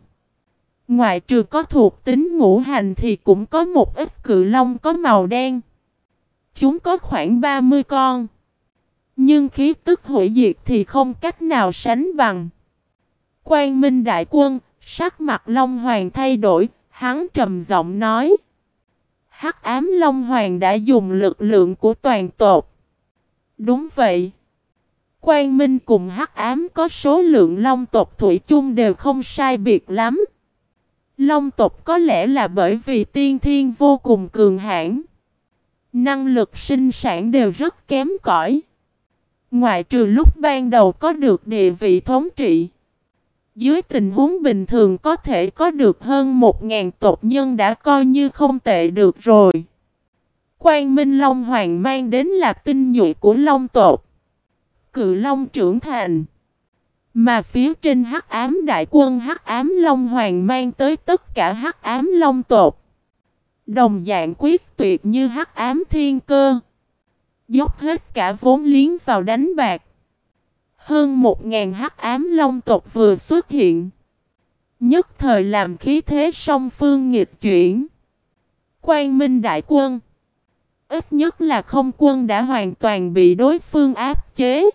Ngoại trừ có thuộc tính ngũ hành thì cũng có một ít cự long có màu đen. Chúng có khoảng 30 con. Nhưng khí tức hủy diệt thì không cách nào sánh bằng. Quang Minh Đại Quân, sắc mặt Long Hoàng thay đổi, hắn trầm giọng nói. Hắc ám Long Hoàng đã dùng lực lượng của toàn tộc. Đúng vậy. Quang Minh cùng Hắc ám có số lượng Long tộc thủy chung đều không sai biệt lắm. Long tộc có lẽ là bởi vì tiên thiên vô cùng cường hãn. Năng lực sinh sản đều rất kém cỏi. Ngoại trừ lúc ban đầu có được địa vị thống trị. Dưới tình huống bình thường có thể có được hơn 1.000 tộc nhân đã coi như không tệ được rồi. Quang Minh Long Hoàng mang đến là tinh nhuệ của Long tộc. Cự Long trưởng thành. Mà phía trên hắc ám đại quân hắc ám Long Hoàng mang tới tất cả hắc ám Long tộc. Đồng dạng quyết tuyệt như hắc ám thiên cơ. Dốc hết cả vốn liếng vào đánh bạc. Hơn một ngàn hắc ám long tộc vừa xuất hiện. Nhất thời làm khí thế song phương nghịch chuyển. Quang Minh Đại Quân Ít nhất là không quân đã hoàn toàn bị đối phương áp chế.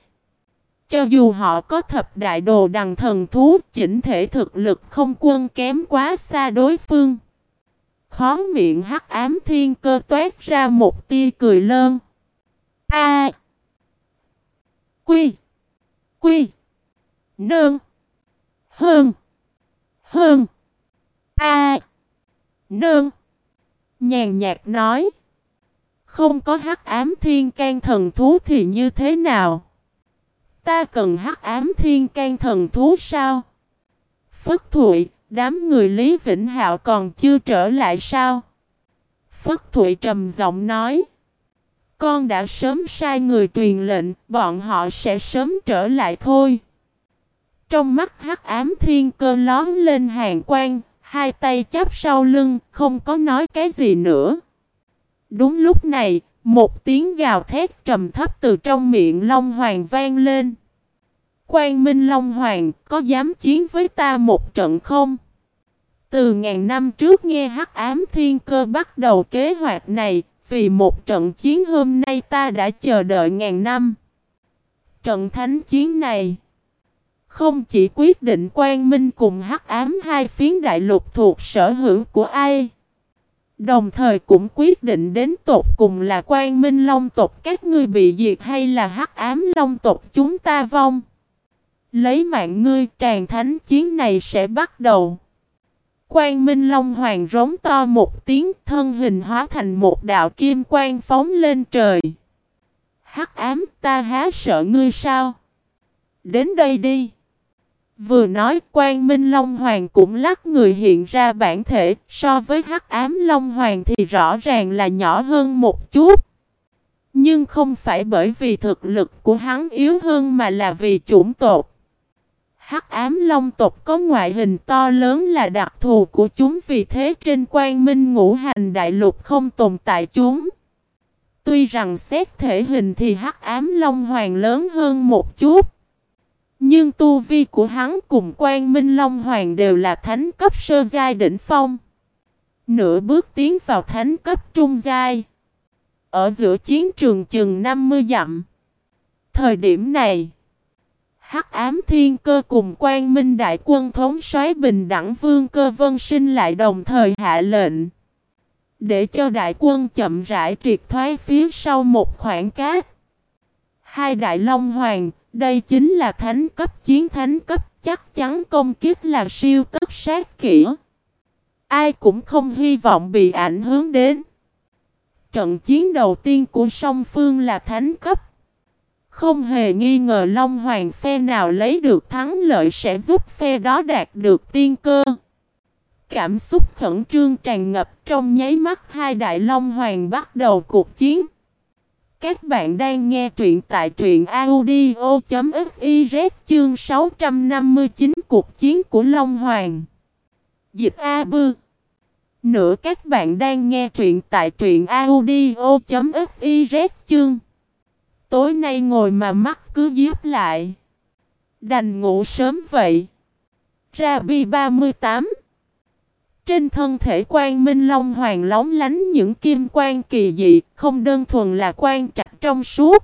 Cho dù họ có thập đại đồ đằng thần thú, chỉnh thể thực lực không quân kém quá xa đối phương. Khó miệng hắc ám thiên cơ toát ra một tia cười lơn. A. Quy. Quy. Nương. Hơn. Hơn. A. Nương. Nhàn nhạt nói. Không có hắc ám thiên can thần thú thì như thế nào? Ta cần hắc ám thiên can thần thú sao? Phất Thụy, đám người Lý Vĩnh Hạo còn chưa trở lại sao? Phất Thụy trầm giọng nói. Con đã sớm sai người truyền lệnh, bọn họ sẽ sớm trở lại thôi. Trong mắt hắc ám thiên cơ lón lên hàng quang, hai tay chắp sau lưng, không có nói cái gì nữa. Đúng lúc này, một tiếng gào thét trầm thấp từ trong miệng Long Hoàng vang lên. Quang Minh Long Hoàng, có dám chiến với ta một trận không? Từ ngàn năm trước nghe hắc ám thiên cơ bắt đầu kế hoạch này, vì một trận chiến hôm nay ta đã chờ đợi ngàn năm. Trận thánh chiến này không chỉ quyết định quan minh cùng hắc ám hai phiến đại lục thuộc sở hữu của ai. Đồng thời cũng quyết định đến tột cùng là quan minh long tộc các ngươi bị diệt hay là hắc ám long tộc chúng ta vong. Lấy mạng ngươi tràn thánh chiến này sẽ bắt đầu. Quang Minh Long Hoàng rống to một tiếng, thân hình hóa thành một đạo kim quang phóng lên trời. Hắc ám, ta há sợ ngươi sao? Đến đây đi. Vừa nói quan Minh Long Hoàng cũng lắc người hiện ra bản thể, so với hắc ám Long Hoàng thì rõ ràng là nhỏ hơn một chút. Nhưng không phải bởi vì thực lực của hắn yếu hơn mà là vì chủng tộc. Hắc ám long tộc có ngoại hình to lớn là đặc thù của chúng vì thế trên quan minh ngũ hành đại lục không tồn tại chúng. Tuy rằng xét thể hình thì hắc ám long hoàng lớn hơn một chút. Nhưng tu vi của hắn cùng quan minh long hoàng đều là thánh cấp sơ giai đỉnh phong. Nửa bước tiến vào thánh cấp trung giai. Ở giữa chiến trường chừng 50 dặm. Thời điểm này, Hắc ám thiên cơ cùng quan minh đại quân thống soái bình đẳng vương cơ vân sinh lại đồng thời hạ lệnh. Để cho đại quân chậm rãi triệt thoái phía sau một khoảng cát. Hai đại long hoàng, đây chính là thánh cấp chiến thánh cấp chắc chắn công kiếp là siêu tất sát kỹ. Ai cũng không hy vọng bị ảnh hưởng đến. Trận chiến đầu tiên của song phương là thánh cấp. Không hề nghi ngờ Long Hoàng phe nào lấy được thắng lợi sẽ giúp phe đó đạt được tiên cơ. Cảm xúc khẩn trương tràn ngập trong nháy mắt hai đại Long Hoàng bắt đầu cuộc chiến. Các bạn đang nghe truyện tại truyện audio.fiz chương 659 cuộc chiến của Long Hoàng. Dịch A Bư Nữa các bạn đang nghe truyện tại truyện audio.fiz chương Tối nay ngồi mà mắt cứ díp lại. Đành ngủ sớm vậy. Ra bi 38 Trên thân thể quan minh long hoàng lóng lánh những kim quan kỳ dị, không đơn thuần là quan trạch trong suốt.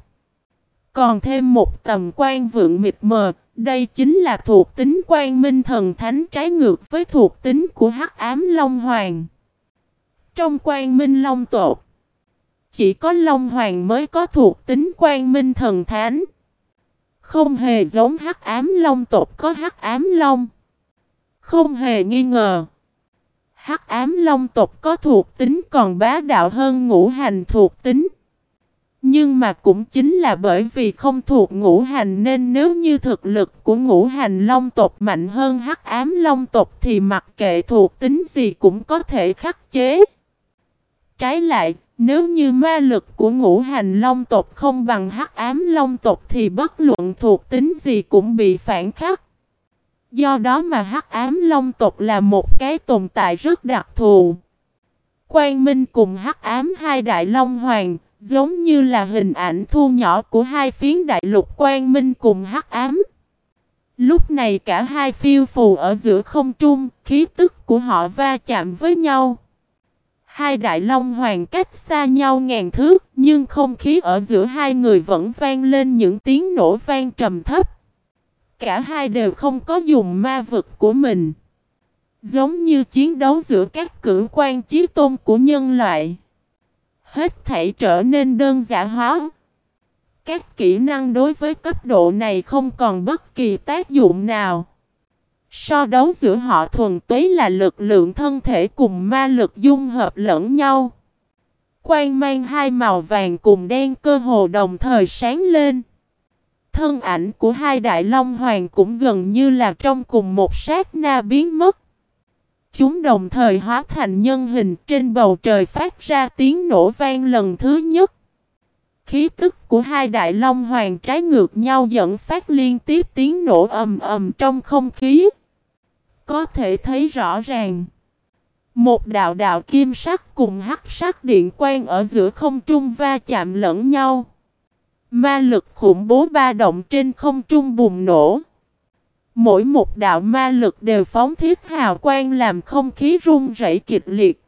Còn thêm một tầm quan vượng mịt mờ, đây chính là thuộc tính quan minh thần thánh trái ngược với thuộc tính của hắc ám long hoàng. Trong quan minh long tột, chỉ có Long Hoàng mới có thuộc tính quan minh thần thánh. Không hề giống hắc ám long tộc có hắc ám long. Không hề nghi ngờ. Hắc ám long tộc có thuộc tính còn bá đạo hơn ngũ hành thuộc tính. Nhưng mà cũng chính là bởi vì không thuộc ngũ hành nên nếu như thực lực của ngũ hành long tộc mạnh hơn hắc ám long tộc thì mặc kệ thuộc tính gì cũng có thể khắc chế. Trái lại, nếu như ma lực của ngũ hành long tộc không bằng hắc ám long tộc thì bất luận thuộc tính gì cũng bị phản khắc. Do đó mà hắc ám long tộc là một cái tồn tại rất đặc thù. Quang Minh cùng hắc ám hai đại long hoàng, giống như là hình ảnh thu nhỏ của hai phiến đại lục Quang Minh cùng hắc ám. Lúc này cả hai phiêu phù ở giữa không trung, khí tức của họ va chạm với nhau. Hai đại long hoàng cách xa nhau ngàn thước, nhưng không khí ở giữa hai người vẫn vang lên những tiếng nổ vang trầm thấp. Cả hai đều không có dùng ma vực của mình. Giống như chiến đấu giữa các cử quan chí tôn của nhân loại. Hết thảy trở nên đơn giản hóa. Các kỹ năng đối với cấp độ này không còn bất kỳ tác dụng nào. So đấu giữa họ thuần túy là lực lượng thân thể cùng ma lực dung hợp lẫn nhau. Quang mang hai màu vàng cùng đen cơ hồ đồng thời sáng lên. Thân ảnh của hai đại long hoàng cũng gần như là trong cùng một sát na biến mất. Chúng đồng thời hóa thành nhân hình trên bầu trời phát ra tiếng nổ vang lần thứ nhất. Khí tức của hai đại long hoàng trái ngược nhau dẫn phát liên tiếp tiếng nổ ầm ầm trong không khí. Có thể thấy rõ ràng. Một đạo đạo kim sắc cùng hắc sắc điện quang ở giữa không trung va chạm lẫn nhau. Ma lực khủng bố ba động trên không trung bùng nổ. Mỗi một đạo ma lực đều phóng thiết hào quang làm không khí rung rẩy kịch liệt.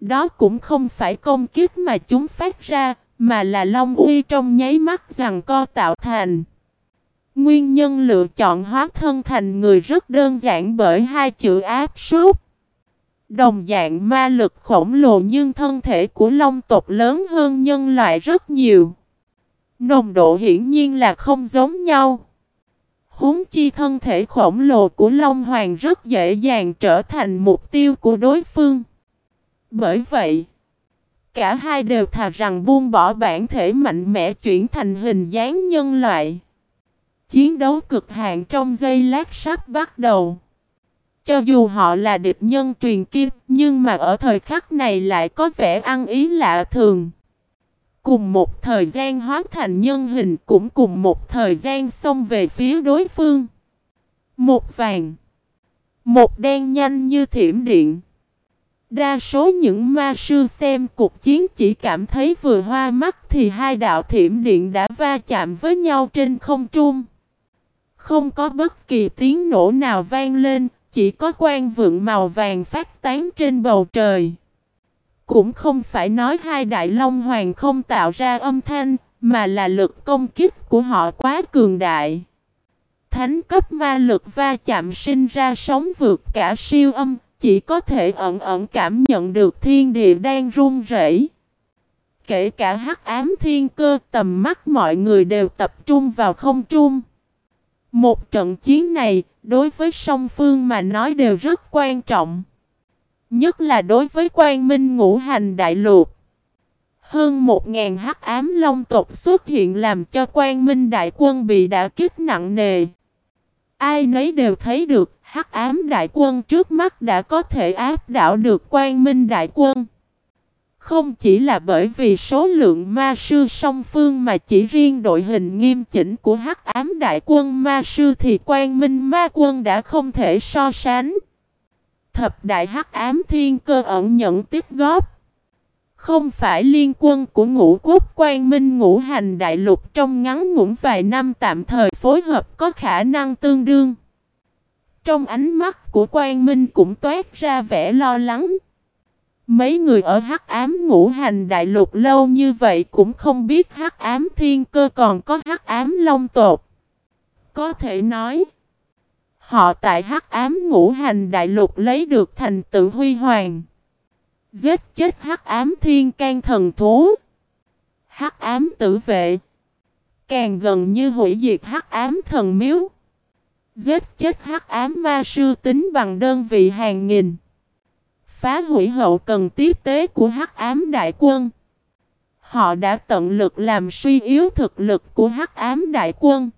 Đó cũng không phải công kiếp mà chúng phát ra, mà là long uy trong nháy mắt rằng co tạo thành. Nguyên nhân lựa chọn hóa thân thành người rất đơn giản bởi hai chữ áp suất. Đồng dạng ma lực khổng lồ nhưng thân thể của long tộc lớn hơn nhân loại rất nhiều. Nồng độ hiển nhiên là không giống nhau. Húng chi thân thể khổng lồ của Long Hoàng rất dễ dàng trở thành mục tiêu của đối phương. Bởi vậy, Cả hai đều thà rằng buông bỏ bản thể mạnh mẽ chuyển thành hình dáng nhân loại. Chiến đấu cực hạn trong giây lát sắp bắt đầu. Cho dù họ là địch nhân truyền kiếp, nhưng mà ở thời khắc này lại có vẻ ăn ý lạ thường. Cùng một thời gian hóa thành nhân hình cũng cùng một thời gian xông về phía đối phương. Một vàng. Một đen nhanh như thiểm điện. Đa số những ma sư xem cuộc chiến chỉ cảm thấy vừa hoa mắt thì hai đạo thiểm điện đã va chạm với nhau trên không trung. Không có bất kỳ tiếng nổ nào vang lên, chỉ có quan vượng màu vàng phát tán trên bầu trời. Cũng không phải nói hai đại long hoàng không tạo ra âm thanh, mà là lực công kích của họ quá cường đại. Thánh cấp ma lực va chạm sinh ra sóng vượt cả siêu âm, chỉ có thể ẩn ẩn cảm nhận được thiên địa đang run rẩy. Kể cả hắc ám thiên cơ tầm mắt mọi người đều tập trung vào không trung. Một trận chiến này, đối với song phương mà nói đều rất quan trọng. Nhất là đối với quan minh ngũ hành đại lục. Hơn một ngàn hắc ám long tộc xuất hiện làm cho quan minh đại quân bị đả kích nặng nề. Ai nấy đều thấy được hắc ám đại quân trước mắt đã có thể áp đảo được quan minh đại quân. Không chỉ là bởi vì số lượng ma sư song phương mà chỉ riêng đội hình nghiêm chỉnh của hắc ám đại quân ma sư thì quan minh ma quân đã không thể so sánh. Thập đại hắc ám thiên cơ ẩn nhận tiếp góp. Không phải liên quân của ngũ quốc quan minh ngũ hành đại lục trong ngắn ngủn vài năm tạm thời phối hợp có khả năng tương đương. Trong ánh mắt của quan minh cũng toát ra vẻ lo lắng. Mấy người ở hắc ám ngũ hành đại lục lâu như vậy cũng không biết hắc ám thiên cơ còn có hắc ám long tột. Có thể nói, họ tại hắc ám ngũ hành đại lục lấy được thành tựu huy hoàng. Giết chết hắc ám thiên can thần thú. Hắc ám tử vệ. Càng gần như hủy diệt hắc ám thần miếu. Giết chết hắc ám ma sư tính bằng đơn vị hàng nghìn phá hủy hậu cần tiếp tế của hắc ám đại quân. Họ đã tận lực làm suy yếu thực lực của hắc ám đại quân.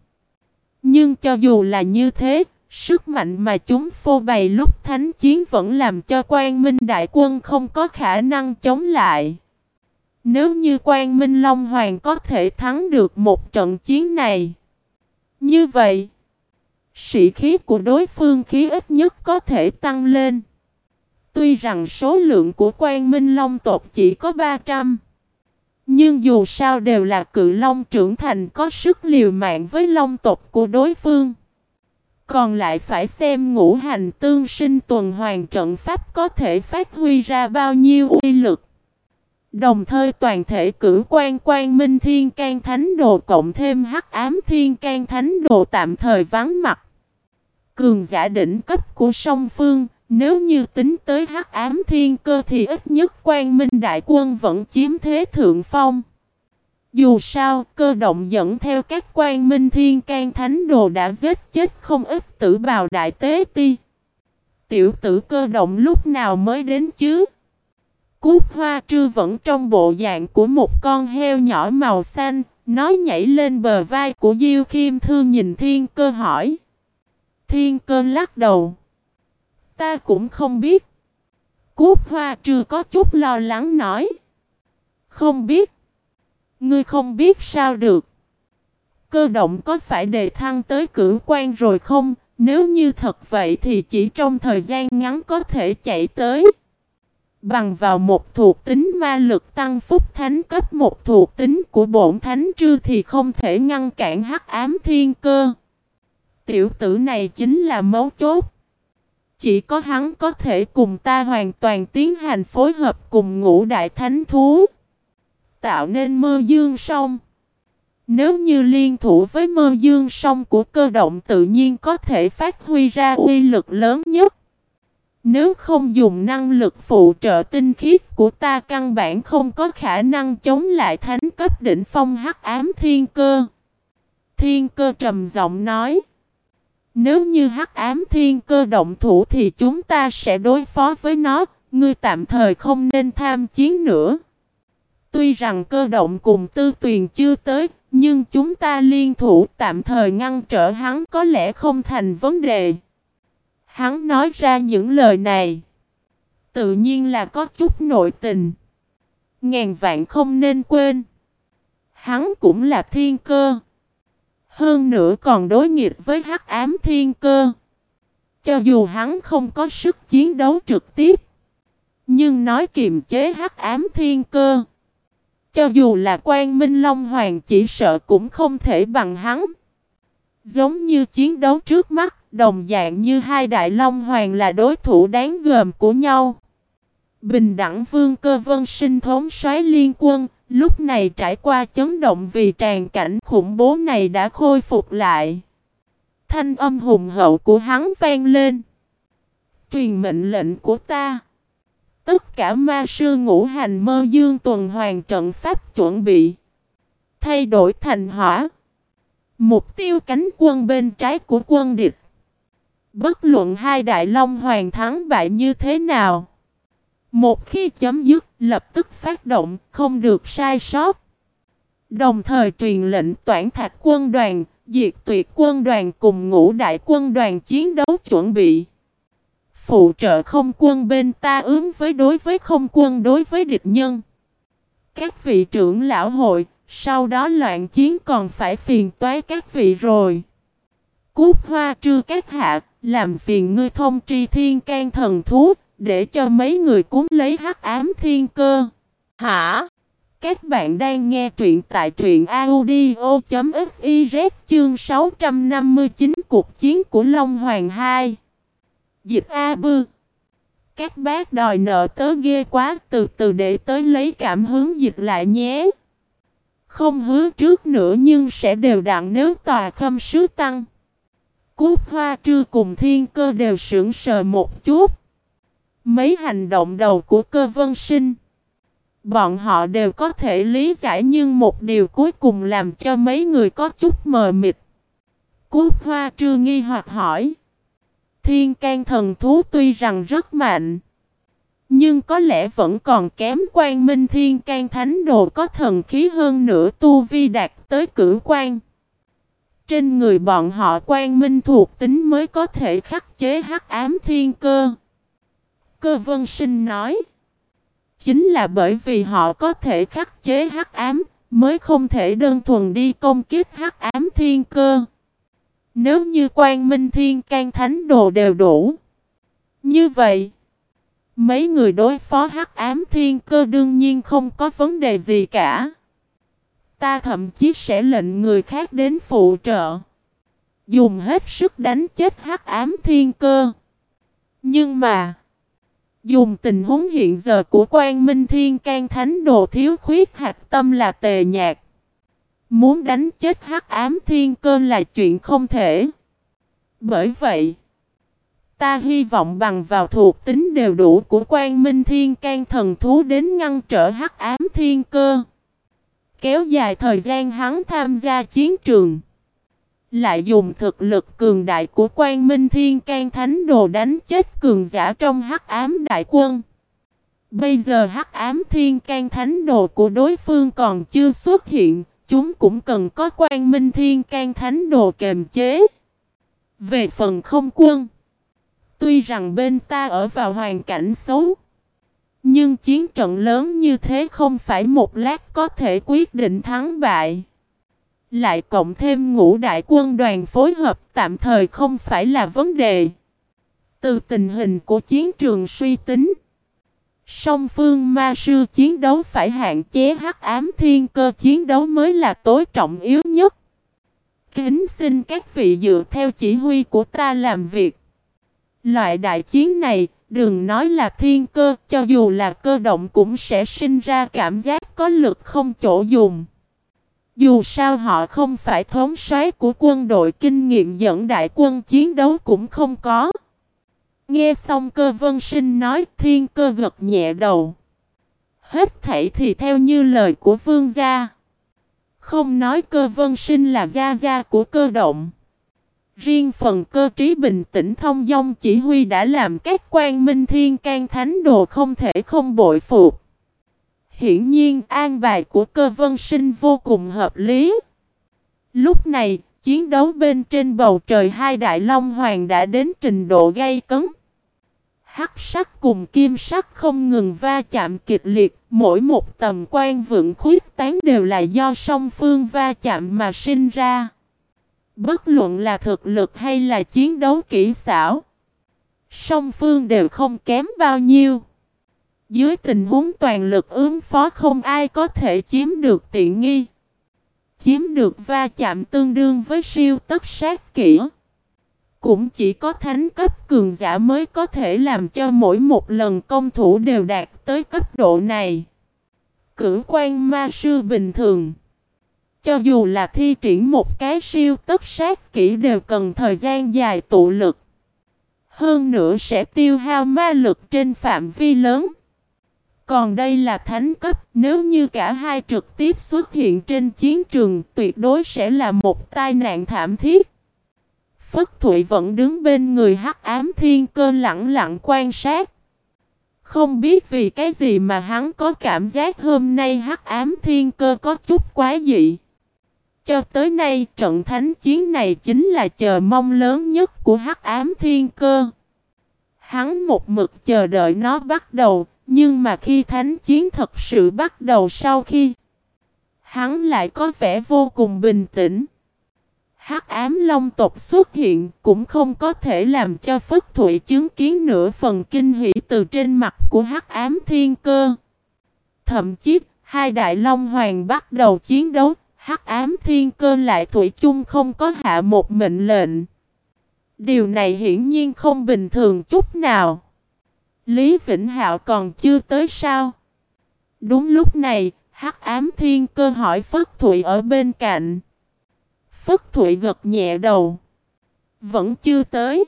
Nhưng cho dù là như thế, sức mạnh mà chúng phô bày lúc thánh chiến vẫn làm cho quan minh đại quân không có khả năng chống lại. Nếu như quan minh Long Hoàng có thể thắng được một trận chiến này. Như vậy, sĩ khí của đối phương khí ít nhất có thể tăng lên. Tuy rằng số lượng của quan minh long tộc chỉ có 300 Nhưng dù sao đều là cự long trưởng thành có sức liều mạng với long tộc của đối phương. Còn lại phải xem ngũ hành tương sinh tuần hoàn trận pháp có thể phát huy ra bao nhiêu uy lực. Đồng thời toàn thể cử quan quan minh thiên can thánh đồ cộng thêm hắc ám thiên can thánh đồ tạm thời vắng mặt. Cường giả đỉnh cấp của song phương nếu như tính tới hắc ám thiên cơ thì ít nhất quan minh đại quân vẫn chiếm thế thượng phong. Dù sao, cơ động dẫn theo các quan minh thiên can thánh đồ đã giết chết không ít tử bào đại tế ti. Tiểu tử cơ động lúc nào mới đến chứ? Cút hoa trư vẫn trong bộ dạng của một con heo nhỏ màu xanh, nó nhảy lên bờ vai của Diêu Khiêm thương nhìn thiên cơ hỏi. Thiên cơn lắc đầu. Ta cũng không biết. cúp hoa trừ có chút lo lắng nói. Không biết. Ngươi không biết sao được. Cơ động có phải đề thăng tới cử quan rồi không? Nếu như thật vậy thì chỉ trong thời gian ngắn có thể chạy tới. Bằng vào một thuộc tính ma lực tăng phúc thánh cấp một thuộc tính của bổn thánh trư thì không thể ngăn cản hắc ám thiên cơ. Tiểu tử này chính là mấu chốt. Chỉ có hắn có thể cùng ta hoàn toàn tiến hành phối hợp cùng ngũ đại thánh thú. Tạo nên mơ dương sông. Nếu như liên thủ với mơ dương sông của cơ động tự nhiên có thể phát huy ra uy lực lớn nhất. Nếu không dùng năng lực phụ trợ tinh khiết của ta căn bản không có khả năng chống lại thánh cấp đỉnh phong hắc ám thiên cơ. Thiên cơ trầm giọng nói. Nếu như hắc ám thiên cơ động thủ thì chúng ta sẽ đối phó với nó, ngươi tạm thời không nên tham chiến nữa. Tuy rằng cơ động cùng tư tuyền chưa tới, nhưng chúng ta liên thủ tạm thời ngăn trở hắn có lẽ không thành vấn đề. Hắn nói ra những lời này. Tự nhiên là có chút nội tình. Ngàn vạn không nên quên. Hắn cũng là thiên cơ. Hơn nữa còn đối nghịch với hắc ám thiên cơ. Cho dù hắn không có sức chiến đấu trực tiếp. Nhưng nói kiềm chế hắc ám thiên cơ. Cho dù là quan minh long hoàng chỉ sợ cũng không thể bằng hắn. Giống như chiến đấu trước mắt, đồng dạng như hai đại long hoàng là đối thủ đáng gờm của nhau. Bình đẳng vương cơ vân sinh thống soái liên quân, lúc này trải qua chấn động vì tràn cảnh khủng bố này đã khôi phục lại. Thanh âm hùng hậu của hắn vang lên. Truyền mệnh lệnh của ta. Tất cả ma sư ngũ hành mơ dương tuần hoàn trận pháp chuẩn bị. Thay đổi thành hỏa. Mục tiêu cánh quân bên trái của quân địch. Bất luận hai đại long hoàng thắng bại như thế nào. Một khi chấm dứt, lập tức phát động, không được sai sót. Đồng thời truyền lệnh toản thạch quân đoàn, diệt tuyệt quân đoàn cùng ngũ đại quân đoàn chiến đấu chuẩn bị. Phụ trợ không quân bên ta ứng với đối với không quân đối với địch nhân. Các vị trưởng lão hội, sau đó loạn chiến còn phải phiền toái các vị rồi. Cút hoa trư các hạ, làm phiền ngươi thông tri thiên can thần thú, để cho mấy người cúng lấy hắc ám thiên cơ. Hả? Các bạn đang nghe truyện tại truyện audio.fiz chương 659 cuộc chiến của Long Hoàng 2. Dịch A Bư Các bác đòi nợ tớ ghê quá từ từ để tới lấy cảm hứng dịch lại nhé. Không hứa trước nữa nhưng sẽ đều đặn nếu tòa khâm sứ tăng. Cút hoa trư cùng thiên cơ đều sững sờ một chút. Mấy hành động đầu của cơ vân sinh. Bọn họ đều có thể lý giải nhưng một điều cuối cùng làm cho mấy người có chút mờ mịt. Cút hoa trưa nghi hoặc hỏi. Thiên can thần thú tuy rằng rất mạnh. Nhưng có lẽ vẫn còn kém quan minh thiên can thánh đồ có thần khí hơn nữa tu vi đạt tới cử quan. Trên người bọn họ quan minh thuộc tính mới có thể khắc chế hắc ám thiên cơ. Cơ vân sinh nói. Chính là bởi vì họ có thể khắc chế hắc ám, mới không thể đơn thuần đi công kích hắc ám thiên cơ. Nếu như quan minh thiên can thánh đồ đều đủ. Như vậy, mấy người đối phó hắc ám thiên cơ đương nhiên không có vấn đề gì cả. Ta thậm chí sẽ lệnh người khác đến phụ trợ. Dùng hết sức đánh chết hắc ám thiên cơ. Nhưng mà, dùng tình huống hiện giờ của quan minh thiên can thánh đồ thiếu khuyết hạt tâm là tề nhạc. Muốn đánh chết hắc ám thiên cơ là chuyện không thể. Bởi vậy, ta hy vọng bằng vào thuộc tính đều đủ của quan minh thiên can thần thú đến ngăn trở hắc ám thiên cơ. Kéo dài thời gian hắn tham gia chiến trường. Lại dùng thực lực cường đại của quan minh thiên can thánh đồ đánh chết cường giả trong hắc ám đại quân. Bây giờ hắc ám thiên can thánh đồ của đối phương còn chưa xuất hiện, chúng cũng cần có quan minh thiên can thánh đồ kềm chế. Về phần không quân, tuy rằng bên ta ở vào hoàn cảnh xấu, nhưng chiến trận lớn như thế không phải một lát có thể quyết định thắng bại. Lại cộng thêm ngũ đại quân đoàn phối hợp tạm thời không phải là vấn đề. Từ tình hình của chiến trường suy tính, song phương ma sư chiến đấu phải hạn chế hắc ám thiên cơ chiến đấu mới là tối trọng yếu nhất. Kính xin các vị dựa theo chỉ huy của ta làm việc. Loại đại chiến này, đừng nói là thiên cơ, cho dù là cơ động cũng sẽ sinh ra cảm giác có lực không chỗ dùng. Dù sao họ không phải thống soái của quân đội kinh nghiệm dẫn đại quân chiến đấu cũng không có. Nghe xong cơ vân sinh nói, thiên cơ gật nhẹ đầu. Hết thảy thì theo như lời của vương gia. Không nói cơ vân sinh là gia gia của cơ động. Riêng phần cơ trí bình tĩnh thông dong chỉ huy đã làm các quan minh thiên can thánh đồ không thể không bội phục. Hiển nhiên an bài của cơ vân sinh vô cùng hợp lý. Lúc này, chiến đấu bên trên bầu trời hai đại long hoàng đã đến trình độ gay cấn. Hắc sắc cùng kim sắc không ngừng va chạm kịch liệt, mỗi một tầm quan vượng khuyết tán đều là do song phương va chạm mà sinh ra. Bất luận là thực lực hay là chiến đấu kỹ xảo, song phương đều không kém bao nhiêu. Dưới tình huống toàn lực ứng phó không ai có thể chiếm được tiện nghi. Chiếm được va chạm tương đương với siêu tất sát kỹ. Cũng chỉ có thánh cấp cường giả mới có thể làm cho mỗi một lần công thủ đều đạt tới cấp độ này. Cử quan ma sư bình thường. Cho dù là thi triển một cái siêu tất sát kỹ đều cần thời gian dài tụ lực. Hơn nữa sẽ tiêu hao ma lực trên phạm vi lớn. Còn đây là thánh cấp, nếu như cả hai trực tiếp xuất hiện trên chiến trường tuyệt đối sẽ là một tai nạn thảm thiết. Phất Thụy vẫn đứng bên người hắc ám thiên cơ lặng lặng quan sát. Không biết vì cái gì mà hắn có cảm giác hôm nay hắc ám thiên cơ có chút quá dị. Cho tới nay trận thánh chiến này chính là chờ mong lớn nhất của hắc ám thiên cơ. Hắn một mực chờ đợi nó bắt đầu, nhưng mà khi thánh chiến thật sự bắt đầu sau khi Hắn lại có vẻ vô cùng bình tĩnh hắc ám long tộc xuất hiện cũng không có thể làm cho Phất Thụy chứng kiến nửa phần kinh hỉ từ trên mặt của hắc ám thiên cơ. Thậm chí, hai đại long hoàng bắt đầu chiến đấu, hắc ám thiên cơ lại Thụy chung không có hạ một mệnh lệnh. Điều này hiển nhiên không bình thường chút nào. Lý Vĩnh Hạo còn chưa tới sao? Đúng lúc này, hắc ám thiên cơ hỏi Phất Thụy ở bên cạnh. Phất Thụy gật nhẹ đầu. Vẫn chưa tới.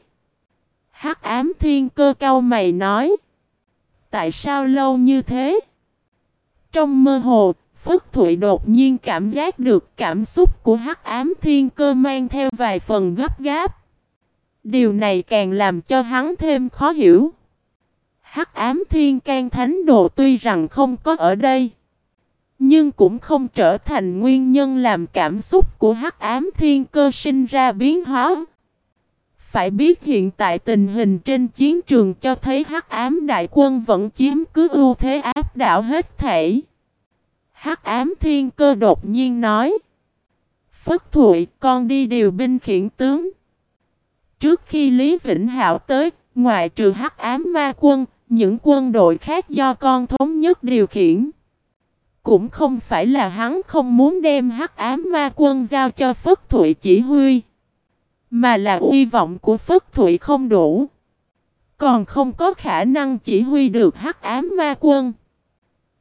Hắc ám thiên cơ cau mày nói. Tại sao lâu như thế? Trong mơ hồ, Phất Thụy đột nhiên cảm giác được cảm xúc của hắc ám thiên cơ mang theo vài phần gấp gáp. Điều này càng làm cho hắn thêm khó hiểu. Hắc ám thiên can thánh đồ tuy rằng không có ở đây. Nhưng cũng không trở thành nguyên nhân làm cảm xúc của hắc ám thiên cơ sinh ra biến hóa. Phải biết hiện tại tình hình trên chiến trường cho thấy hắc ám đại quân vẫn chiếm cứ ưu thế áp đảo hết thể. Hắc ám thiên cơ đột nhiên nói. Phất Thụy con đi điều binh khiển tướng. Trước khi Lý Vĩnh Hạo tới, ngoài trừ hắc ám ma quân, những quân đội khác do con thống nhất điều khiển. Cũng không phải là hắn không muốn đem hắc ám ma quân giao cho Phất Thụy chỉ huy. Mà là uy vọng của Phất Thụy không đủ. Còn không có khả năng chỉ huy được hắc ám ma quân.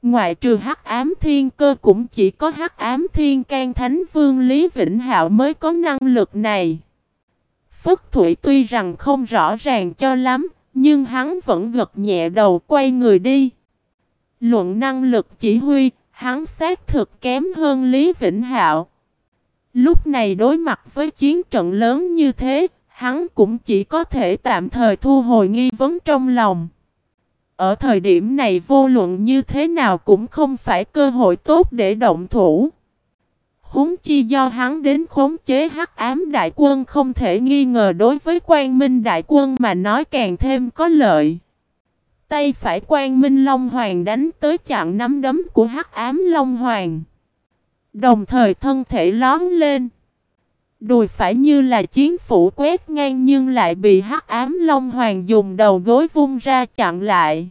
Ngoại trừ hắc ám thiên cơ cũng chỉ có hắc ám thiên can thánh vương Lý Vĩnh Hạo mới có năng lực này. Phất Thụy tuy rằng không rõ ràng cho lắm, nhưng hắn vẫn gật nhẹ đầu quay người đi. Luận năng lực chỉ huy, Hắn xác thực kém hơn Lý Vĩnh Hạo. Lúc này đối mặt với chiến trận lớn như thế, hắn cũng chỉ có thể tạm thời thu hồi nghi vấn trong lòng. Ở thời điểm này vô luận như thế nào cũng không phải cơ hội tốt để động thủ. Húng chi do hắn đến khống chế hắc ám đại quân không thể nghi ngờ đối với quan minh đại quân mà nói càng thêm có lợi. Tay phải quan Minh Long Hoàng đánh tới chặn nắm đấm của hắc ám Long Hoàng. Đồng thời thân thể lón lên. Đùi phải như là chiến phủ quét ngang nhưng lại bị hắc ám Long Hoàng dùng đầu gối vung ra chặn lại.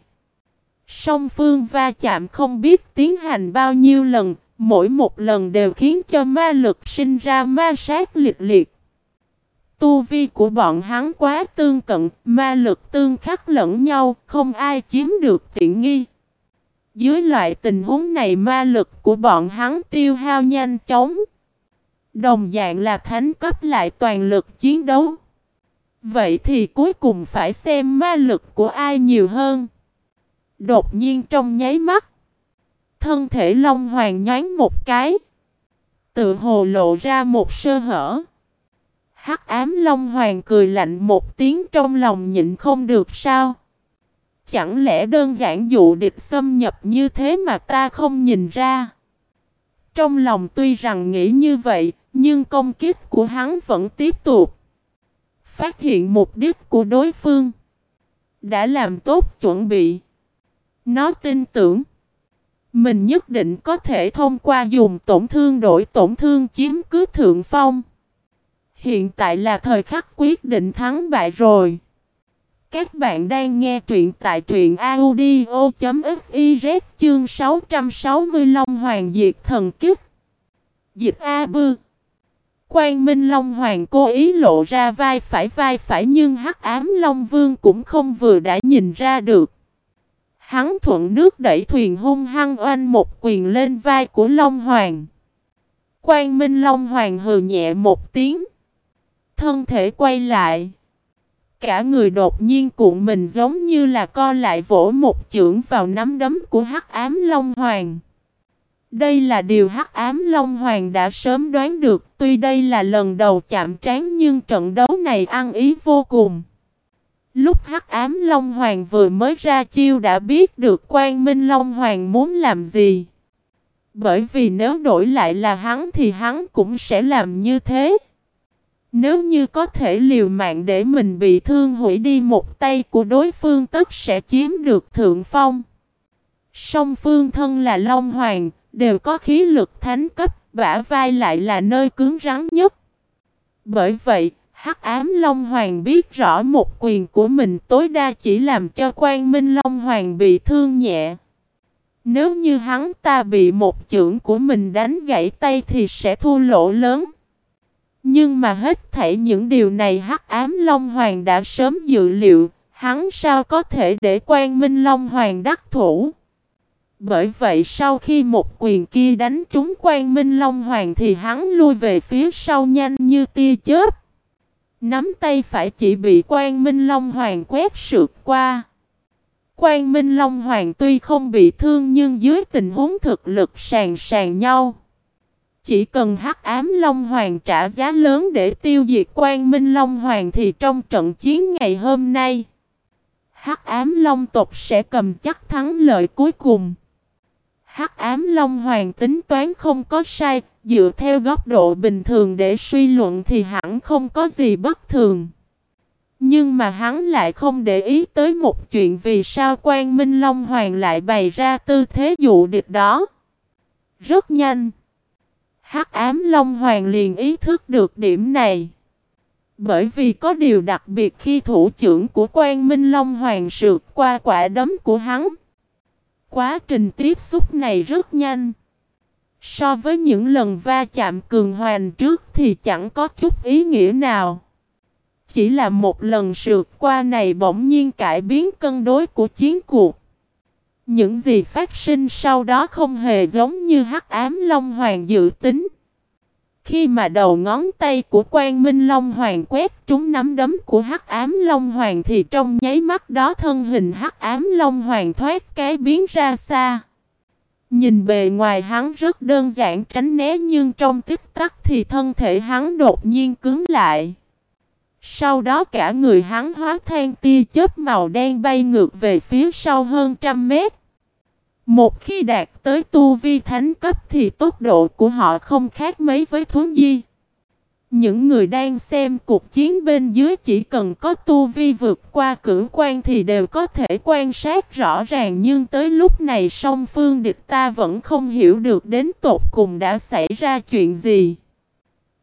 Song phương va chạm không biết tiến hành bao nhiêu lần, mỗi một lần đều khiến cho ma lực sinh ra ma sát liệt liệt. Tu vi của bọn hắn quá tương cận, ma lực tương khắc lẫn nhau, không ai chiếm được tiện nghi. Dưới loại tình huống này ma lực của bọn hắn tiêu hao nhanh chóng. Đồng dạng là thánh cấp lại toàn lực chiến đấu. Vậy thì cuối cùng phải xem ma lực của ai nhiều hơn. Đột nhiên trong nháy mắt. Thân thể Long Hoàng nhánh một cái. Tự hồ lộ ra một sơ hở. Hắc ám Long Hoàng cười lạnh một tiếng trong lòng nhịn không được sao. chẳng lẽ đơn giản dụ địch xâm nhập như thế mà ta không nhìn ra. Trong lòng tuy rằng nghĩ như vậy, nhưng công kích của hắn vẫn tiếp tục. Phát hiện mục đích của đối phương. Đã làm tốt chuẩn bị. Nó tin tưởng. Mình nhất định có thể thông qua dùng tổn thương đổi tổn thương chiếm cứ thượng phong. Hiện tại là thời khắc quyết định thắng bại rồi. Các bạn đang nghe truyện tại truyện audio.fiz chương 660 Long Hoàng Diệt Thần Kiếp. Dịch A Bư Quang Minh Long Hoàng cố ý lộ ra vai phải vai phải nhưng hắc ám Long Vương cũng không vừa đã nhìn ra được. Hắn thuận nước đẩy thuyền hung hăng oanh một quyền lên vai của Long Hoàng. Quang Minh Long Hoàng hừ nhẹ một tiếng. Thân thể quay lại. Cả người đột nhiên cuộn mình giống như là co lại vỗ một chưởng vào nắm đấm của hắc ám Long Hoàng. Đây là điều hắc ám Long Hoàng đã sớm đoán được, tuy đây là lần đầu chạm trán nhưng trận đấu này ăn ý vô cùng. Lúc hắc ám Long Hoàng vừa mới ra chiêu đã biết được quan minh Long Hoàng muốn làm gì. Bởi vì nếu đổi lại là hắn thì hắn cũng sẽ làm như thế. Nếu như có thể liều mạng để mình bị thương hủy đi một tay của đối phương tất sẽ chiếm được thượng phong. Song phương thân là Long Hoàng, đều có khí lực thánh cấp, bả vai lại là nơi cứng rắn nhất. Bởi vậy, Hắc ám Long Hoàng biết rõ một quyền của mình tối đa chỉ làm cho Quang Minh Long Hoàng bị thương nhẹ. Nếu như hắn ta bị một chưởng của mình đánh gãy tay thì sẽ thua lỗ lớn. Nhưng mà hết thảy những điều này Hắc ám Long Hoàng đã sớm dự liệu, hắn sao có thể để Quang Minh Long Hoàng đắc thủ. Bởi vậy sau khi một quyền kia đánh trúng Quang Minh Long Hoàng thì hắn lui về phía sau nhanh như tia chớp. Nắm tay phải chỉ bị Quang Minh Long Hoàng quét sượt qua. Quang Minh Long Hoàng tuy không bị thương nhưng dưới tình huống thực lực sàn sàn nhau. Chỉ cần hắc ám Long Hoàng trả giá lớn để tiêu diệt Quang Minh Long Hoàng thì trong trận chiến ngày hôm nay, hắc ám Long tộc sẽ cầm chắc thắng lợi cuối cùng. Hắc ám Long Hoàng tính toán không có sai, dựa theo góc độ bình thường để suy luận thì hẳn không có gì bất thường. Nhưng mà hắn lại không để ý tới một chuyện vì sao Quang Minh Long Hoàng lại bày ra tư thế dụ địch đó. Rất nhanh. Hắc ám Long Hoàng liền ý thức được điểm này. Bởi vì có điều đặc biệt khi thủ trưởng của Quang Minh Long Hoàng sượt qua quả đấm của hắn. Quá trình tiếp xúc này rất nhanh. So với những lần va chạm cường hoàn trước thì chẳng có chút ý nghĩa nào. Chỉ là một lần sượt qua này bỗng nhiên cải biến cân đối của chiến cuộc. Những gì phát sinh sau đó không hề giống như hắc ám Long Hoàng dự tính. Khi mà đầu ngón tay của Quang Minh Long Hoàng quét trúng nắm đấm của Hắc Ám Long Hoàng thì trong nháy mắt đó thân hình Hắc Ám Long Hoàng thoát cái biến ra xa. Nhìn bề ngoài hắn rất đơn giản tránh né nhưng trong tích tắc thì thân thể hắn đột nhiên cứng lại. Sau đó cả người hắn hóa than tia chớp màu đen bay ngược về phía sau hơn trăm mét. Một khi đạt tới tu vi thánh cấp thì tốc độ của họ không khác mấy với thuấn di. Những người đang xem cuộc chiến bên dưới chỉ cần có tu vi vượt qua cử quan thì đều có thể quan sát rõ ràng, nhưng tới lúc này song phương địch ta vẫn không hiểu được đến tột cùng đã xảy ra chuyện gì.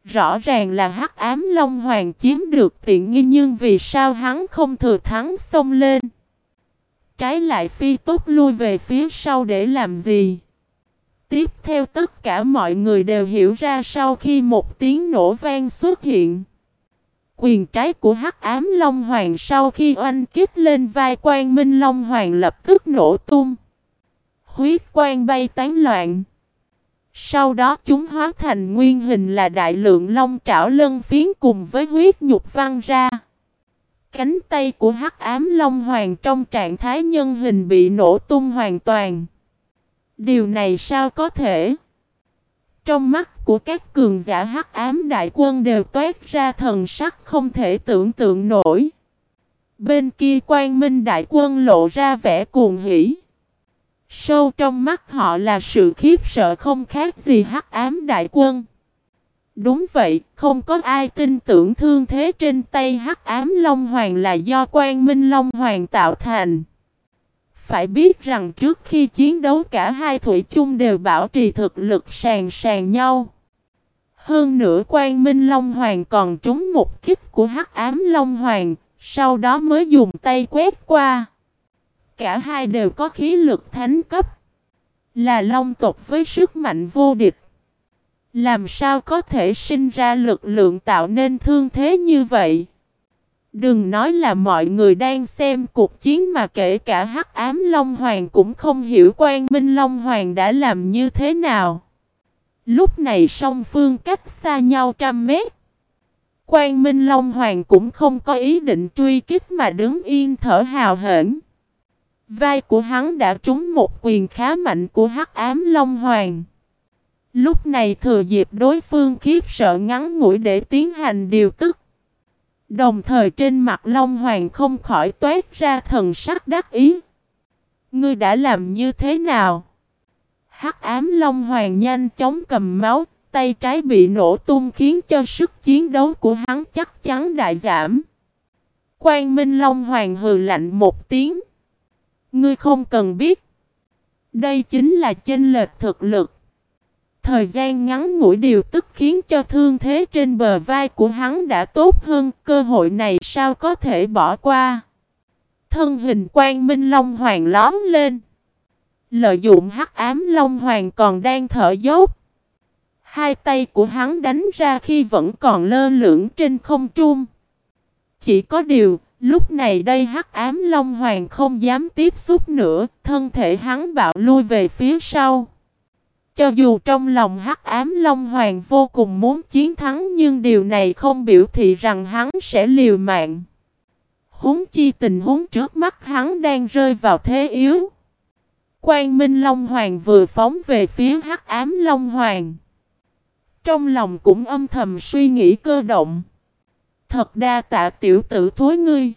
Rõ ràng là hắc ám Long Hoàng chiếm được tiện nghi, nhưng vì sao hắn không thừa thắng xông lên. Trái lại phi tốt lui về phía sau để làm gì? Tiếp theo tất cả mọi người đều hiểu ra sau khi một tiếng nổ vang xuất hiện. Quyền trái của hắc ám Long Hoàng sau khi oanh kích lên vai quan minh Long Hoàng lập tức nổ tung. Huyết quang bay tán loạn. Sau đó chúng hóa thành nguyên hình là đại lượng long trảo lân phiến cùng với huyết nhục văng ra. Cánh tay của hắc ám Long Hoàng trong trạng thái nhân hình bị nổ tung hoàn toàn. Điều này sao có thể? Trong mắt của các cường giả hắc ám đại quân đều toát ra thần sắc không thể tưởng tượng nổi. Bên kia quan minh đại quân lộ ra vẻ cuồng hỉ. Sâu trong mắt họ là sự khiếp sợ không khác gì hắc ám đại quân. Đúng vậy, không có ai tin tưởng thương thế trên tay hắc ám Long Hoàng là do quan minh Long Hoàng tạo thành. Phải biết rằng trước khi chiến đấu cả hai thủy chung đều bảo trì thực lực sàn sàn nhau. Hơn nữa quan minh Long Hoàng còn trúng một kích của hắc ám Long Hoàng, sau đó mới dùng tay quét qua. Cả hai đều có khí lực thánh cấp. Là long tộc với sức mạnh vô địch. Làm sao có thể sinh ra lực lượng tạo nên thương thế như vậy? Đừng nói là mọi người đang xem cuộc chiến mà kể cả hắc ám Long Hoàng cũng không hiểu quan minh Long Hoàng đã làm như thế nào. Lúc này song phương cách xa nhau trăm mét. Quan Minh Long Hoàng cũng không có ý định truy kích mà đứng yên thở hào hển. Vai của hắn đã trúng một quyền khá mạnh của hắc ám Long Hoàng. Lúc này thừa dịp đối phương khiếp sợ ngắn ngủi để tiến hành điều tức. Đồng thời trên mặt Long Hoàng không khỏi toát ra thần sắc đắc ý. Ngươi đã làm như thế nào? Hắc ám Long Hoàng nhanh chóng cầm máu, tay trái bị nổ tung khiến cho sức chiến đấu của hắn chắc chắn đại giảm. Quang Minh Long Hoàng hừ lạnh một tiếng. Ngươi không cần biết. Đây chính là chênh lệch thực lực. Thời gian ngắn ngủi điều tức khiến cho thương thế trên bờ vai của hắn đã tốt hơn, cơ hội này sao có thể bỏ qua. Thân hình quang minh long hoàng lóm lên. Lợi dụng hắc ám long hoàng còn đang thở dốc. Hai tay của hắn đánh ra khi vẫn còn lơ lửng trên không trung. Chỉ có điều, lúc này đây hắc ám long hoàng không dám tiếp xúc nữa, thân thể hắn bạo lui về phía sau. Cho dù trong lòng hắc ám Long Hoàng vô cùng muốn chiến thắng nhưng điều này không biểu thị rằng hắn sẽ liều mạng. Huống chi tình huống trước mắt hắn đang rơi vào thế yếu. Quang Minh Long Hoàng vừa phóng về phía hắc ám Long Hoàng. Trong lòng cũng âm thầm suy nghĩ cơ động. Thật đa tạ tiểu tử thối ngươi.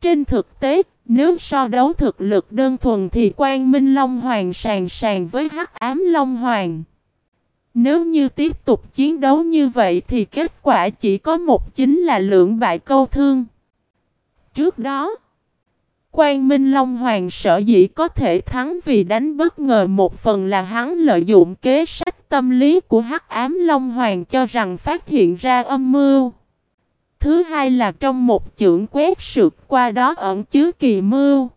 Trên thực tế, nếu so đấu thực lực đơn thuần thì Quang Minh Long Hoàng sàn sàn với Hắc Ám Long Hoàng. Nếu như tiếp tục chiến đấu như vậy thì kết quả chỉ có một chính là lượng bại câu thương. Trước đó, Quang Minh Long Hoàng sở dĩ có thể thắng vì đánh bất ngờ một phần là hắn lợi dụng kế sách tâm lý của Hắc Ám Long Hoàng cho rằng phát hiện ra âm mưu. Thứ hai là trong một chưởng quét sượt qua đó ẩn chứa kỳ mưu.